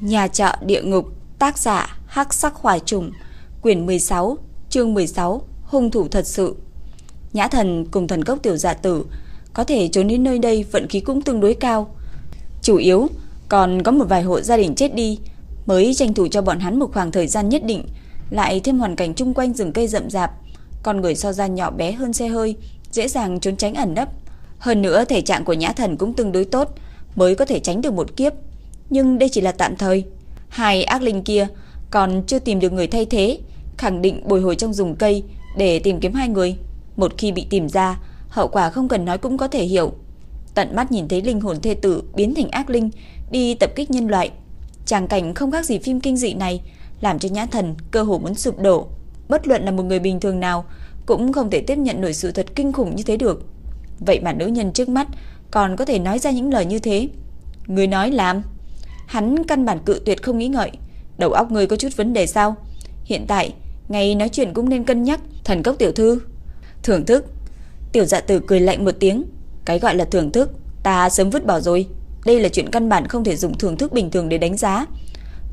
Nhà trọ địa ngục, tác giả Hắc Sắc hoài Trùng, quyển 16, chương 16, hung thủ thật sự. Nhã Thần cùng thần cốc tiểu dạ tử có thể trốn đến nơi đây vận khí cũng tương đối cao. Chủ yếu còn có một vài hộ gia đình chết đi mới tranh thủ cho bọn hắn một khoảng thời gian nhất định, lại thêm hoàn cảnh chung quanh rừng cây rậm rạp, con người so ra nhỏ bé hơn xe hơi, dễ dàng trốn tránh ẩn nấp. Hơn nữa thể trạng của Nhã Thần cũng tương đối tốt, mới có thể tránh được một kiếp. Nhưng đây chỉ là tạm thời. Hai ác linh kia còn chưa tìm được người thay thế, khẳng định bồi hồi trong rừng cây để tìm kiếm hai người. Một khi bị tìm ra, hậu quả không cần nói cũng có thể hiểu. Tận mắt nhìn thấy linh hồn thê tử biến thành ác linh đi tập kích nhân loại. Tràng cảnh không khác gì phim kinh dị này, làm cho Nhã Thần cơ hồ muốn sụp đổ. Bất luận là một người bình thường nào cũng không thể tiếp nhận nổi sự thật kinh khủng như thế được. Vậy mà nữ nhân trước mắt còn có thể nói ra những lời như thế. Người nói làm. Hắn căn bản cự tuyệt không nghĩ ngợi. Đầu óc người có chút vấn đề sao? Hiện tại, ngay nói chuyện cũng nên cân nhắc. Thần cốc tiểu thư. Thưởng thức. Tiểu dạ tử cười lạnh một tiếng. Cái gọi là thưởng thức, ta sớm vứt bỏ rồi. Đây là chuyện căn bản không thể dùng thưởng thức bình thường để đánh giá.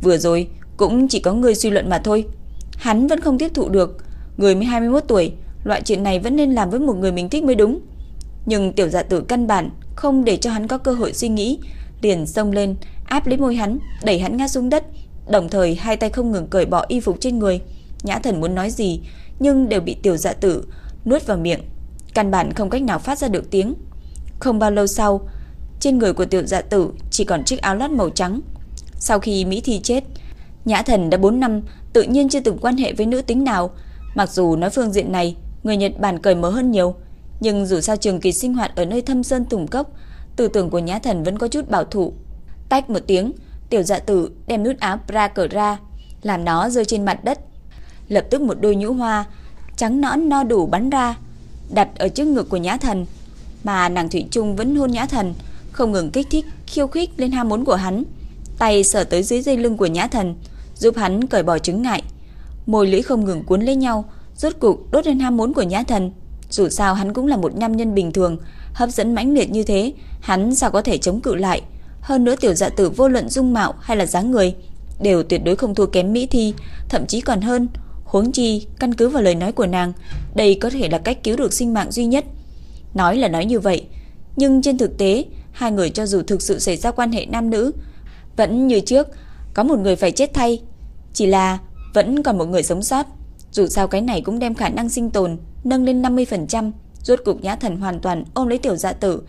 Vừa rồi, cũng chỉ có người suy luận mà thôi. Hắn vẫn không tiếp thụ được. Người mới 21 tuổi, loại chuyện này vẫn nên làm với một người mình thích mới đúng. Nhưng tiểu dạ tử căn bản không để cho hắn có cơ hội suy nghĩ, liền xông lên, áp lấy môi hắn, đẩy hắn ngã xuống đất, đồng thời hai tay không ngừng cởi bỏ y phục trên người. Nhã Thần muốn nói gì, nhưng đều bị tiểu dạ tử nuốt vào miệng, căn bản không cách nào phát ra được tiếng. Không bao lâu sau, trên người của tiểu dạ tử chỉ còn chiếc áo lót màu trắng. Sau khi Mỹ Thi chết, Nhã Thần đã 4 năm tự nhiên chưa từng quan hệ với nữ tính nào, mặc dù nói phương diện này, người Nhật Bản cởi mở hơn nhiều, nhưng dù sao trường kỳ sinh hoạt ở nơi thâm sơn tùng cốc, tư tưởng của Nhã Thần vẫn có chút bảo thủ. Tách một tiếng, tiểu dạ tử đem nút áo bra cởi ra, làm nó rơi trên mặt đất. Lập tức một đôi nhũ hoa trắng nõn no đủ bắn ra, đặt ở trước ngực của Nhã Thần, mà nàng Thủy Trung vẫn hôn Nhã Thần, không ngừng kích thích, khiêu khích lên ham muốn của hắn. Tay sờ tới dưới dây lưng của Nhã Thần, giúp hắn cởi bỏ chứng ngại. Môi lưỡi không ngừng cuốn lấy nhau, rốt cục đốt lên ham muốn của Nhã Thần. Dù sao hắn cũng là một nam nhân bình thường, hấp dẫn mãnh liệt như thế, hắn sao có thể chống cự lại? Hơn nữa tiểu dạ tử vô luận dung mạo hay là dáng người đều tuyệt đối không thua kém Mỹ Thi, thậm chí còn hơn. Huống chi, căn cứ vào lời nói của nàng, đây có thể là cách cứu được sinh mạng duy nhất. Nói là nói như vậy, nhưng trên thực tế, hai người cho dù thực sự xảy ra quan hệ nam nữ, vẫn như trước, có một người phải chết thay, chỉ là vẫn còn một người sống sót. Dù sao cái này cũng đem khả năng sinh tồn nâng lên 50%, rốt cục Nhã Thần hoàn toàn ôm lấy tiểu dạ tử.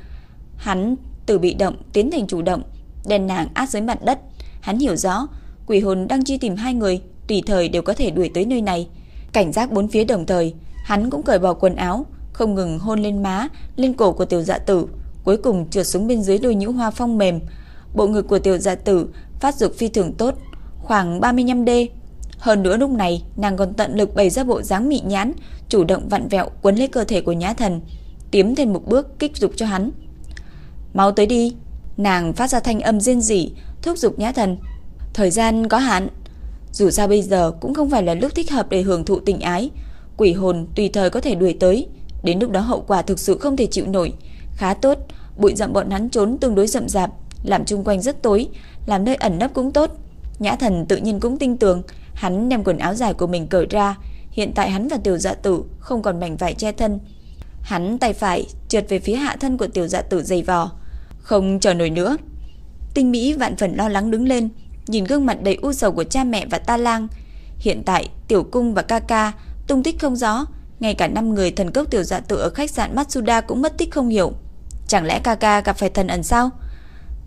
Hắn từ bị động tiến thành chủ động, đèn nàng áp dưới mặt đất. Hắn hiểu rõ, quỷ hồn đang truy tìm hai người, tùy thời đều có thể đuổi tới nơi này. Cảnh giác bốn phía đồng thời, hắn cũng cởi bỏ quần áo, không ngừng hôn lên má, lên cổ của tiểu dạ tử, cuối cùng trượt xuống bên dưới đôi nhũ hoa phong mềm. Bộ ngực của tiểu dạ tử phát dục phi thường tốt, khoảng 35D. Hơn nữa lúc này, nàng còn tận lực bày ra bộ dáng mị nhãn, chủ động vặn vẹo quấn lấy cơ thể của Nhã Thần, tiến thêm một bước kích dục cho hắn. "Mau tới đi." Nàng phát ra thanh âm riêng rỉ, thúc giục Nhã Thần. Thời gian có hạn, dù sao bây giờ cũng không phải là lúc thích hợp để hưởng thụ tình ái, quỷ hồn tùy thời có thể đuổi tới, đến lúc đó hậu quả thực sự không thể chịu nổi. Khá tốt, bụi rậm bọn hắn trốn tương đối rậm rạp, làm chung quanh rất tối, làm nơi ẩn nấp cũng tốt. Nhã Thần tự nhiên cũng tin tưởng, hắn đem quần áo dài của mình cởi ra, hiện tại hắn và Tiểu Dạ Tử không còn mảnh vải che thân. Hắn tay phải trượt về phía hạ thân của Tiểu Dạ Tử dày vò, không chờ nổi nữa. Tinh Mỹ vạn phần lo lắng đứng lên, nhìn gương mặt đầy u sầu của cha mẹ và Ta Lang. Hiện tại, Tiểu Cung và Kaka tung tích không rõ, ngay cả năm người thần cốc Tiểu Dạ Tự ở khách sạn Matsuda cũng mất tích không hiểu. Chẳng lẽ Kaka gặp phải thần ẩn sao?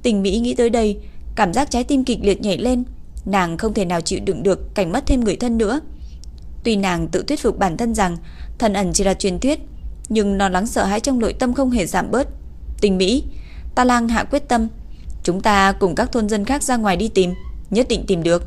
Tình Mỹ nghĩ tới đây, cảm giác trái tim kịch liệt nhảy lên, nàng không thể nào chịu đựng được cảnh mất thêm người thân nữa. Tuy nàng tự thuyết phục bản thân rằng thần ẩn chỉ là truyền thuyết, nhưng lo lắng sợ hãi trong nội tâm không hề giảm bớt. Tình Mỹ, Ta Lang hạ quyết tâm, chúng ta cùng các thôn dân khác ra ngoài đi tìm, nhất định tìm được.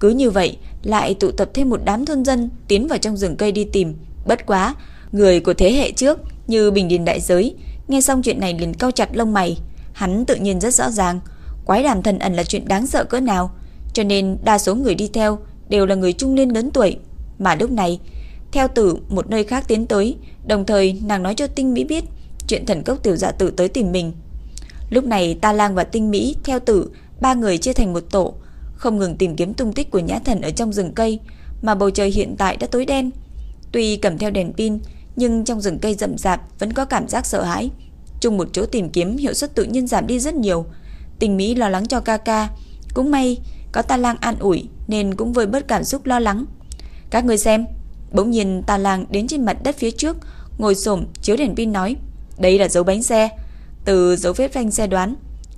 Cứ như vậy, lại tụ tập thêm một đám thôn dân tiến vào trong rừng cây đi tìm. Bất quá, người của thế hệ trước như Bình Điền Đại Giới, nghe xong chuyện này liền cau chặt lông mày. Hắn tự nhiên rất rõ ràng, quái đàm thần ẩn là chuyện đáng sợ cỡ nào, cho nên đa số người đi theo đều là người trung niên lớn tuổi. Mà lúc này, theo tử một nơi khác tiến tới, đồng thời nàng nói cho Tinh Mỹ biết chuyện thần cốc tiểu dạ tử tới tìm mình. Lúc này Ta Lang và Tinh Mỹ theo tử ba người chia thành một tổ, không ngừng tìm kiếm tung tích của nhã thần ở trong rừng cây, mà bầu trời hiện tại đã tối đen. Tuy cầm theo đèn pin, nhưng trong rừng cây rậm rạp vẫn có cảm giác sợ hãi. Chung một chỗ tìm kiếm hiệu suất tự nhiên giảm đi rất nhiều. Tình Mỹ lo lắng cho ca ca, cũng may có Ta Lang an ủi nên cũng vơi bớt cảm xúc lo lắng. Các người xem, bỗng nhiên Ta Lang đến trên mặt đất phía trước, ngồi xổm chiếu đèn pin nói, đây là dấu bánh xe. Từ dấu vết phanh xe đoán,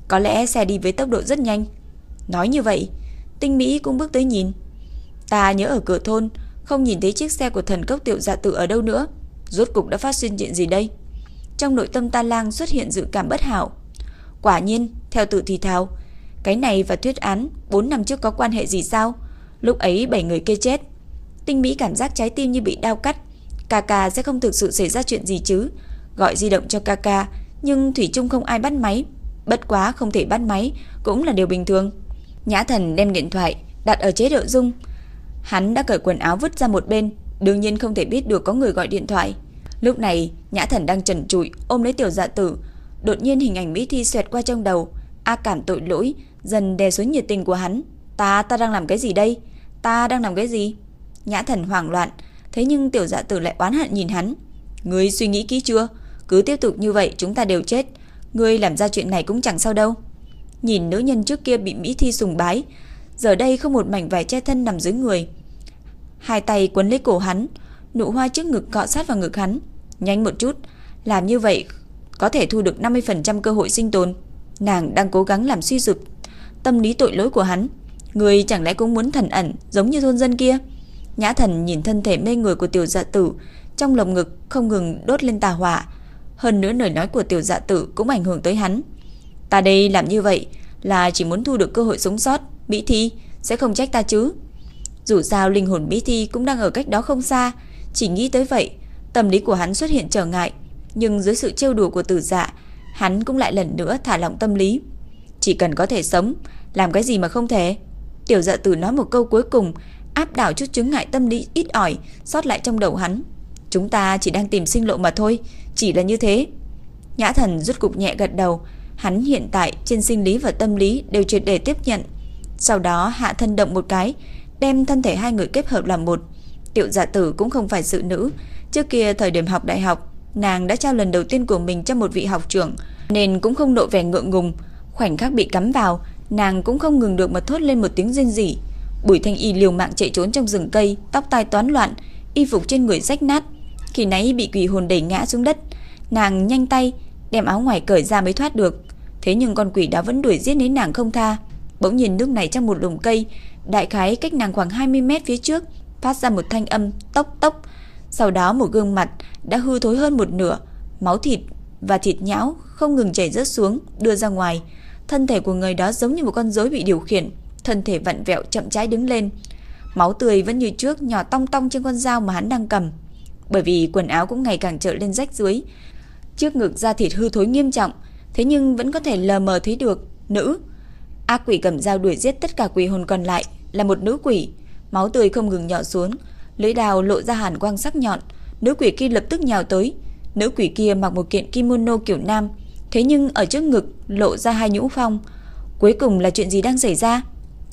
có lẽ xe đi với tốc độ rất nhanh. Nói như vậy, Tinh Mỹ cũng bước tới nhìn. Ta nhớ ở cửa thôn, không nhìn thấy chiếc xe của thần cốc tiểu dạ tự ở đâu nữa. Rốt cục đã phát sinh chuyện gì đây? Trong nội tâm Ta Lang xuất hiện dự cảm bất hảo. Quả nhiên, theo tự thì thào, cái này và thuyết án 4 năm trước có quan hệ gì sao? Lúc ấy 7 người kia chết. Tinh Mỹ cảm giác trái tim như bị đau cắt. Kaka sẽ không thực sự xảy ra chuyện gì chứ? Gọi di động cho ca ca nhưng thủy chung không ai bắt máy. Bất quá không thể bắt máy cũng là điều bình thường. Nhã Thần đem điện thoại đặt ở chế độ rung. Hắn đã cởi quần áo vứt ra một bên, đương nhiên không thể biết được có người gọi điện thoại. Lúc này, Nhã Thần đang trần trụi ôm lấy tiểu dạ tử, đột nhiên hình ảnh Mỹ Thi xoẹt qua trong đầu, a cảm tội lỗi dần đè xuống nhiệt tình của hắn. Ta ta đang làm cái gì đây? Ta đang làm cái gì? Nhã Thần hoảng loạn, thế nhưng tiểu dạ tử lại oán hận nhìn hắn. Ngươi suy nghĩ kỹ chưa? Cứ tiếp tục như vậy chúng ta đều chết. Ngươi làm ra chuyện này cũng chẳng sao đâu. Nhìn nữ nhân trước kia bị Mỹ Thi sùng bái, giờ đây không một mảnh vải che thân nằm dưới người. Hai tay quấn lấy cổ hắn, nụ hoa trước ngực cọ sát vào ngực hắn. Nhanh một chút, làm như vậy có thể thu được 50% cơ hội sinh tồn. Nàng đang cố gắng làm suy sụp tâm lý tội lỗi của hắn. Người chẳng lẽ cũng muốn thần ẩn giống như thôn dân kia? Nhã thần nhìn thân thể mê người của tiểu dạ tử, trong lồng ngực không ngừng đốt lên tà hỏa. Hơn nữa lời nói của tiểu dạ tử cũng ảnh hưởng tới hắn. Ta đây làm như vậy là chỉ muốn thu được cơ hội sống sót, Mỹ Thi sẽ không trách ta chứ. Dù sao linh hồn Mỹ Thi cũng đang ở cách đó không xa, chỉ nghĩ tới vậy, tâm lý của hắn xuất hiện trở ngại, nhưng dưới sự trêu đùa của tử dạ, hắn cũng lại lần nữa thả lỏng tâm lý. Chỉ cần có thể sống, làm cái gì mà không thể? Tiểu dạ tử nói một câu cuối cùng, áp đảo chút chứng ngại tâm lý ít ỏi sót lại trong đầu hắn. Chúng ta chỉ đang tìm sinh lộ mà thôi, chỉ là như thế. Nhã thần rút cục nhẹ gật đầu, hắn hiện tại trên sinh lý và tâm lý đều triệt để tiếp nhận. Sau đó hạ thân động một cái, đem thân thể hai người kết hợp làm một. Tiểu giả tử cũng không phải sự nữ, trước kia thời điểm học đại học, nàng đã trao lần đầu tiên của mình cho một vị học trưởng, nên cũng không độ vẻ ngượng ngùng, khoảnh khắc bị cắm vào, nàng cũng không ngừng được mà thốt lên một tiếng rên rỉ. Bùi Thanh Y liều mạng chạy trốn trong rừng cây, tóc tai toán loạn, y phục trên người rách nát. Khi nãy bị quỷ hồn đẩy ngã xuống đất, nàng nhanh tay đem áo ngoài cởi ra mới thoát được. Thế nhưng con quỷ đó vẫn đuổi giết đến nàng không tha. Bỗng nhìn lúc này trong một lùm cây, đại khái cách nàng khoảng 20 mét phía trước, phát ra một thanh âm tốc tốc. Sau đó một gương mặt đã hư thối hơn một nửa, máu thịt và thịt nhão không ngừng chảy rớt xuống, đưa ra ngoài. Thân thể của người đó giống như một con rối bị điều khiển, thân thể vặn vẹo chậm rãi đứng lên. Máu tươi vẫn như trước nhỏ tong tong trên con dao mà hắn đang cầm. Bởi vì quần áo cũng ngày càng trở lên rách dưới, trước ngực da thịt hư thối nghiêm trọng, thế nhưng vẫn có thể lờ mờ thấy được. Nữ. Ác quỷ cầm dao đuổi giết tất cả quỷ hồn còn lại là một nữ quỷ, máu tươi không ngừng nhỏ xuống, lưỡi đào lộ ra hàn quang sắc nhọn, nữ quỷ kia lập tức nhào tới. Nữ quỷ kia mặc một kiện kimono kiểu nam, Thế nhưng ở trước ngực lộ ra hai nhũ phong. Cuối cùng là chuyện gì đang xảy ra?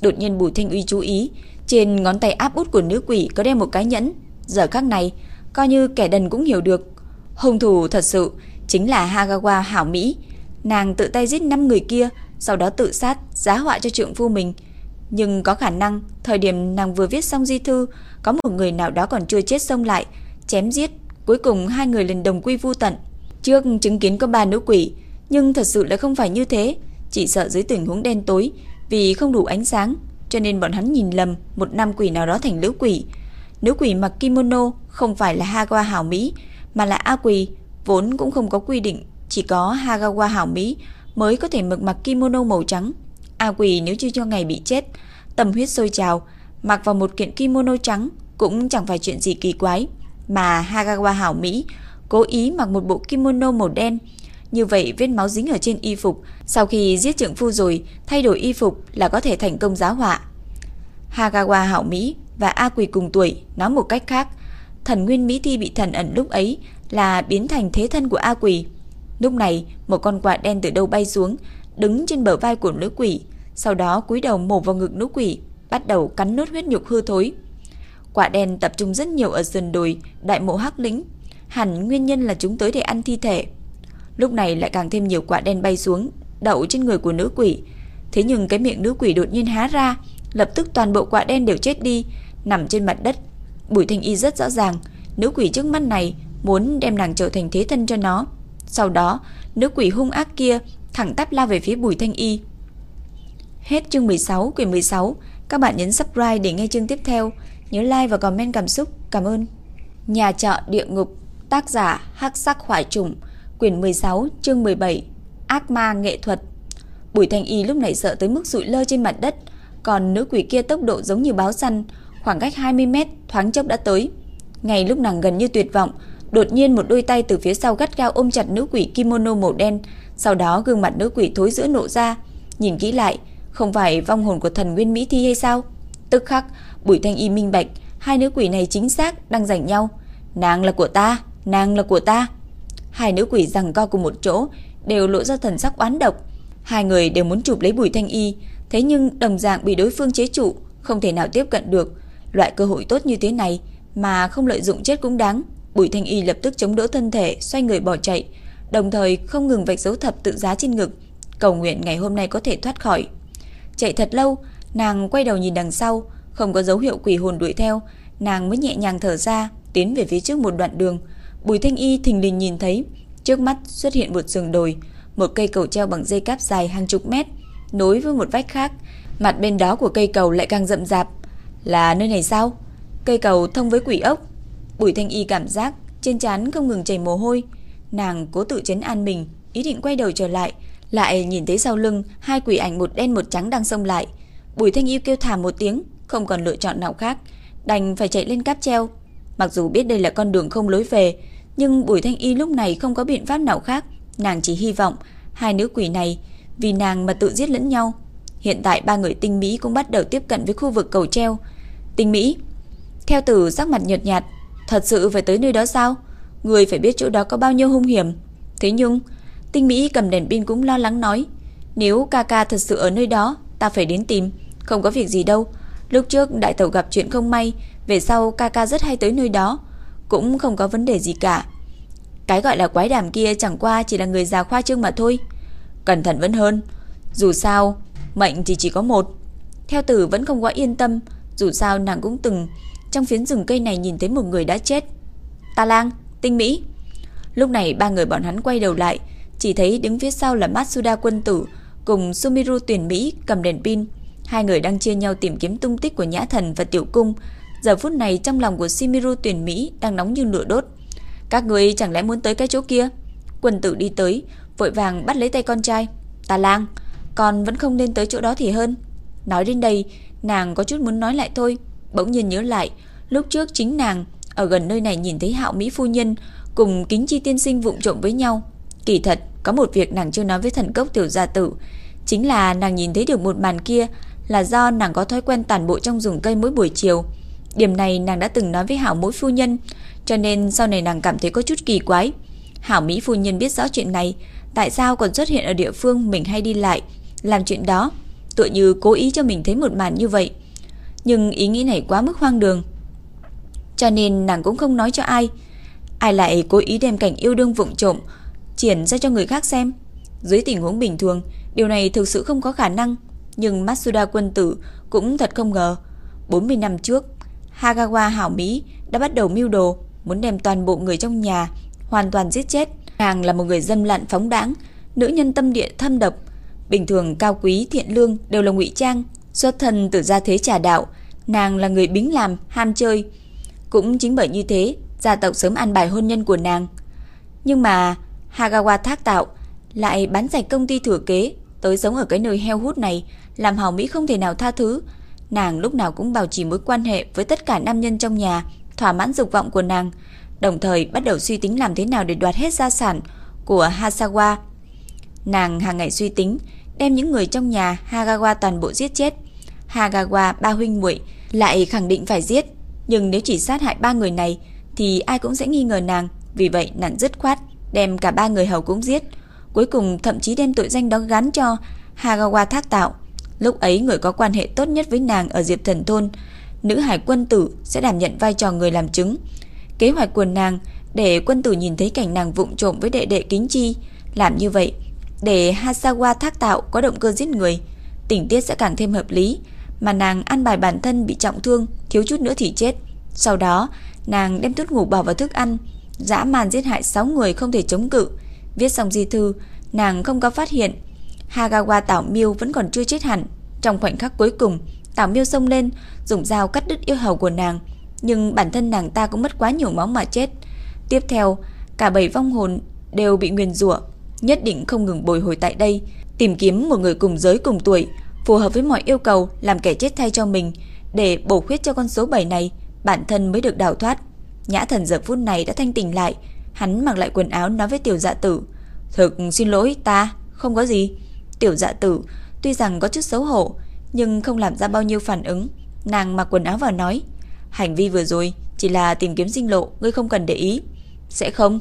Đột nhiên Bùi Thanh Uy chú ý Trên ngón tay áp út của nữ quỷ có đeo một cái nhẫn. Giờ khắc này Coi như kẻ đần cũng hiểu được. Hung thủ thật sự chính là Hagawa Hảo Mỹ. Nàng tự tay giết 5 người kia Sau đó tự sát Giá họa cho trượng phu mình. Nhưng có khả năng Thời điểm nàng vừa viết xong di thư Có một người nào đó còn chưa chết xông lại Chém giết Cuối cùng hai người lần đồng quy vu tận. Trước chứng kiến có ba nữ quỷ nhưng thật sự lại không phải như thế, chỉ sợ dưới tình huống đen tối, vì không đủ ánh sáng, cho nên bọn hắn nhìn lầm một nam quỷ nào đó thành nữ quỷ. Nữ quỷ mặc kimono không phải là Hagawa Hảo Mỹ, mà là A Quỳ vốn cũng không có quy định, chỉ có Hagawa Hảo Mỹ mới có thể mặc mặc kimono màu trắng. A Quỳ nếu chưa cho ngày bị chết, tâm huyết sôi trào, mặc vào một kiện kimono trắng cũng chẳng phải chuyện gì kỳ quái, mà Hagawa Hảo Mỹ cố ý mặc một bộ kimono màu đen, như vậy vết máu dính ở trên y phục, sau khi giết trưởng phu rồi, thay đổi y phục là có thể thành công giáo họa. Hagawa Hảo Mỹ và A Quỳ cùng tuổi, nói một cách khác, thần nguyên Mỹ Thi bị thần ẩn lúc ấy là biến thành thế thân của A Quỷ. Lúc này, một con quạ đen từ đâu bay xuống, đứng trên bờ vai của nữ quỷ, sau đó cúi đầu mổ vào ngực nữ quỷ, bắt đầu cắn nốt huyết nhục hư thối. Quả đen tập trung rất nhiều ở sườn đồi, đại mộ hắc lĩnh, hẳn nguyên nhân là chúng tới để ăn thi thể. Lúc này lại càng thêm nhiều quả đen bay xuống, đậu trên người của nữ quỷ. Thế nhưng cái miệng nữ quỷ đột nhiên há ra, lập tức toàn bộ quả đen đều chết đi, nằm trên mặt đất. Bùi Thanh Y rất rõ ràng, nữ quỷ trước mắt này muốn đem nàng trở thành thế thân cho nó. Sau đó, nữ quỷ hung ác kia thẳng tắp lao về phía Bùi Thanh Y. Hết chương 16, quyển 16. Các bạn nhấn subscribe để nghe chương tiếp theo. Nhớ like và comment cảm xúc. Cảm ơn. Nhà trọ địa ngục, tác giả Hắc Sắc hoại Trùng, quyển 16, chương 17. Ác ma nghệ thuật. Bùi Thanh Y lúc này sợ tới mức sụi lơ trên mặt đất, còn nữ quỷ kia tốc độ giống như báo săn, khoảng cách 20 mét thoáng chốc đã tới. Ngay lúc nàng gần như tuyệt vọng, đột nhiên một đôi tay từ phía sau gắt gao ôm chặt nữ quỷ kimono màu đen, sau đó gương mặt nữ quỷ thối giữa nộ ra, nhìn kỹ lại, không phải vong hồn của thần Nguyên Mỹ Thi hay sao? Tức khắc, Bùi Thanh Y minh bạch, hai nữ quỷ này chính xác đang giành nhau. Nàng là của ta, nàng là của ta. Hai nữ quỷ giằng co cùng một chỗ, đều lộ ra thần sắc oán độc. Hai người đều muốn chụp lấy Bùi Thanh Y, thế nhưng đồng dạng bị đối phương chế trụ, không thể nào tiếp cận được. Loại cơ hội tốt như thế này mà không lợi dụng chết cũng đáng. Bùi Thanh Y lập tức chống đỡ thân thể, xoay người bỏ chạy, đồng thời không ngừng vạch dấu thập tự giá trên ngực, cầu nguyện ngày hôm nay có thể thoát khỏi. Chạy thật lâu, nàng quay đầu nhìn đằng sau, không có dấu hiệu quỷ hồn đuổi theo, nàng mới nhẹ nhàng thở ra, tiến về phía trước một đoạn đường. Bùi Thanh Y thình lình nhìn thấy, trước mắt xuất hiện một rừng đồi, một cây cầu treo bằng dây cáp dài hàng chục mét, nối với một vách khác, mặt bên đó của cây cầu lại càng rậm rạp. Là nơi này sao? Cây cầu thông với quỷ ốc. Bùi Thanh Y cảm giác trên trán không ngừng chảy mồ hôi, nàng cố tự trấn an mình, ý định quay đầu trở lại, lại nhìn thấy sau lưng hai quỷ ảnh một đen một trắng đang xông lại. Bùi Thanh Y kêu thảm một tiếng, không còn lựa chọn nào khác, đành phải chạy lên cáp treo. Mặc dù biết đây là con đường không lối về, nhưng Bùi Thanh Y lúc này không có biện pháp nào khác, nàng chỉ hy vọng hai nữ quỷ này vì nàng mà tự giết lẫn nhau. Hiện tại ba người tinh Mỹ cũng bắt đầu tiếp cận với khu vực cầu treo. Tinh Mỹ, theo từ sắc mặt nhợt nhạt, thật sự phải tới nơi đó sao? Người phải biết chỗ đó có bao nhiêu hung hiểm. Thế nhưng, Tinh Mỹ cầm đèn pin cũng lo lắng nói, nếu ca ca thật sự ở nơi đó, ta phải đến tìm, không có việc gì đâu. Lúc trước đại tẩu gặp chuyện không may, về sau ca ca rất hay tới nơi đó, cũng không có vấn đề gì cả. Cái gọi là quái đàm kia chẳng qua chỉ là người già khoa trương mà thôi. Cẩn thận vẫn hơn. Dù sao, mệnh thì chỉ có một. Theo tử vẫn không quá yên tâm, dù sao nàng cũng từng trong phiến rừng cây này nhìn thấy một người đã chết. Ta lang, tinh Mỹ. Lúc này ba người bọn hắn quay đầu lại, chỉ thấy đứng phía sau là Matsuda quân tử cùng Sumiru tuyển Mỹ cầm đèn pin. Hai người đang chia nhau tìm kiếm tung tích của Nhã Thần và Tiểu Cung. Giờ phút này trong lòng của Sumiru tuyển Mỹ đang nóng như lửa đốt. Các người chẳng lẽ muốn tới cái chỗ kia? Quân tử đi tới, vội vàng bắt lấy tay con trai. Ta lang, con vẫn không nên tới chỗ đó thì hơn. Nói đến đây, nàng có chút muốn nói lại thôi. Bỗng nhiên nhớ lại, lúc trước chính nàng ở gần nơi này nhìn thấy hạo Mỹ phu nhân cùng kính chi tiên sinh vụng trộm với nhau. Kỳ thật, có một việc nàng chưa nói với thần cốc tiểu gia tử, chính là nàng nhìn thấy được một màn kia là do nàng có thói quen tản bộ trong rừng cây mỗi buổi chiều. Điểm này nàng đã từng nói với Hảo Mỗi phu nhân, cho nên sau này nàng cảm thấy có chút kỳ quái. Hảo Mỹ phu nhân biết rõ chuyện này, tại sao còn xuất hiện ở địa phương mình hay đi lại, làm chuyện đó, tựa như cố ý cho mình thấy một màn như vậy. Nhưng ý nghĩ này quá mức hoang đường. Cho nên nàng cũng không nói cho ai. Ai lại cố ý đem cảnh yêu đương vụng trộm triển ra cho người khác xem. Dưới tình huống bình thường, điều này thực sự không có khả năng, nhưng Matsuda quân tử cũng thật không ngờ. 40 năm trước, Hagawa hảo Mỹ đã bắt đầu mưu đồ, muốn đem toàn bộ người trong nhà hoàn toàn giết chết. Nàng là một người dâm lặn phóng đãng, nữ nhân tâm địa thâm độc, bình thường cao quý thiện lương đều là ngụy trang, xuất thân từ gia thế trà đạo, nàng là người bính làm, ham chơi. Cũng chính bởi như thế, gia tộc sớm an bài hôn nhân của nàng. Nhưng mà Hagawa thác tạo lại bán sạch công ty thừa kế, tới sống ở cái nơi heo hút này, làm Hào Mỹ không thể nào tha thứ. Nàng lúc nào cũng bảo trì mối quan hệ với tất cả nam nhân trong nhà, thỏa mãn dục vọng của nàng, đồng thời bắt đầu suy tính làm thế nào để đoạt hết gia sản của Hasawa. Nàng hàng ngày suy tính, đem những người trong nhà Hagawa toàn bộ giết chết. Hagawa ba huynh muội lại khẳng định phải giết, nhưng nếu chỉ sát hại ba người này thì ai cũng sẽ nghi ngờ nàng, vì vậy nàng dứt khoát đem cả ba người hầu cũng giết, cuối cùng thậm chí đem tội danh đó gắn cho Hagawa Thác Tạo. Lúc ấy người có quan hệ tốt nhất với nàng ở Diệp Thần Thôn, nữ hải quân tử sẽ đảm nhận vai trò người làm chứng. Kế hoạch của nàng để quân tử nhìn thấy cảnh nàng vụng trộm với đệ đệ kính chi. Làm như vậy, để Hasawa thác tạo có động cơ giết người, tình tiết sẽ càng thêm hợp lý. Mà nàng ăn bài bản thân bị trọng thương, thiếu chút nữa thì chết. Sau đó, nàng đem thuốc ngủ bỏ vào thức ăn, dã man giết hại 6 người không thể chống cự. Viết xong di thư, nàng không có phát hiện Hagawa Tảo Miêu vẫn còn chưa chết hẳn. Trong khoảnh khắc cuối cùng, Tảo Miêu xông lên, dùng dao cắt đứt yêu hầu của nàng, nhưng bản thân nàng ta cũng mất quá nhiều máu mà chết. Tiếp theo, cả bảy vong hồn đều bị nguyền rủa, nhất định không ngừng bồi hồi tại đây, tìm kiếm một người cùng giới cùng tuổi, phù hợp với mọi yêu cầu làm kẻ chết thay cho mình để bổ khuyết cho con số 7 này, bản thân mới được đào thoát. Nhã Thần giờ phút này đã thanh tỉnh lại, hắn mặc lại quần áo nói với Tiểu Dạ Tử, "Thực xin lỗi ta, không có gì." Tiểu Dạ Tử tuy rằng có chút xấu hổ, nhưng không làm ra bao nhiêu phản ứng, nàng mặc quần áo vào nói, "Hành vi vừa rồi chỉ là tìm kiếm sinh lộ, ngươi không cần để ý." "Sẽ không?"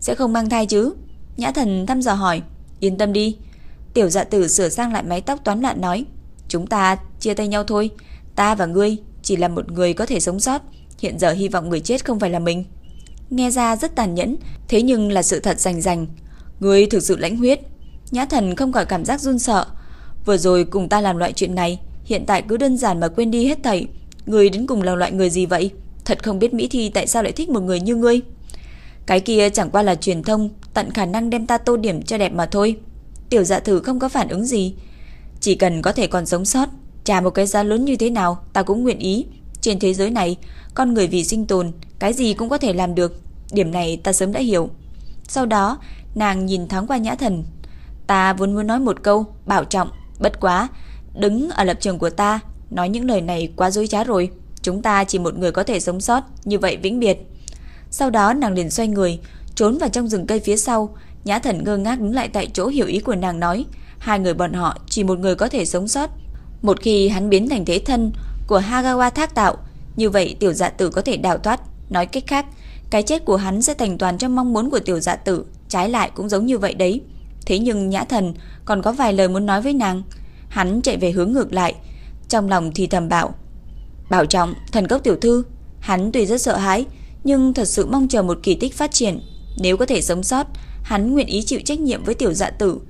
"Sẽ không mang thai chứ?" Nhã Thần thăm dò hỏi, "Yên tâm đi." Tiểu Dạ Tử sửa sang lại mái tóc toán loạn nói, "Chúng ta chia tay nhau thôi, ta và ngươi chỉ là một người có thể sống sót, hiện giờ hy vọng người chết không phải là mình." Nghe ra rất tàn nhẫn, thế nhưng là sự thật rành rành. Ngươi thực sự lãnh huyết. Nhã Thần không khỏi cảm giác run sợ. Vừa rồi cùng ta làm loại chuyện này, hiện tại cứ đơn giản mà quên đi hết thảy. Ngươi đến cùng là loại người gì vậy? Thật không biết Mỹ Thi tại sao lại thích một người như ngươi. Cái kia chẳng qua là truyền thông, tận khả năng đem ta tô điểm cho đẹp mà thôi. Tiểu dạ thử không có phản ứng gì. Chỉ cần có thể còn sống sót, trả một cái giá lớn như thế nào, ta cũng nguyện ý. Trên thế giới này, con người vì sinh tồn, cái gì cũng có thể làm được. Điểm này ta sớm đã hiểu. Sau đó, nàng nhìn thoáng qua nhã thần. Ta vốn muốn nói một câu, bảo trọng, bất quá, đứng ở lập trường của ta, nói những lời này quá dối trá rồi. Chúng ta chỉ một người có thể sống sót, như vậy vĩnh biệt. Sau đó nàng liền xoay người, trốn vào trong rừng cây phía sau. Nhã thần ngơ ngác đứng lại tại chỗ hiểu ý của nàng nói. Hai người bọn họ chỉ một người có thể sống sót. Một khi hắn biến thành thế thân của Hagawa thác tạo, như vậy tiểu dạ tử có thể đào thoát. Nói cách khác, cái chết của hắn sẽ thành toàn cho mong muốn của tiểu dạ tử, trái lại cũng giống như vậy đấy. Thế nhưng Nhã Thần còn có vài lời muốn nói với nàng. Hắn chạy về hướng ngược lại, trong lòng thì thầm bảo: "Bảo trọng, thần cốc tiểu thư." Hắn tuy rất sợ hãi, nhưng thật sự mong chờ một kỳ tích phát triển. Nếu có thể sống sót, hắn nguyện ý chịu trách nhiệm với tiểu dạ tử.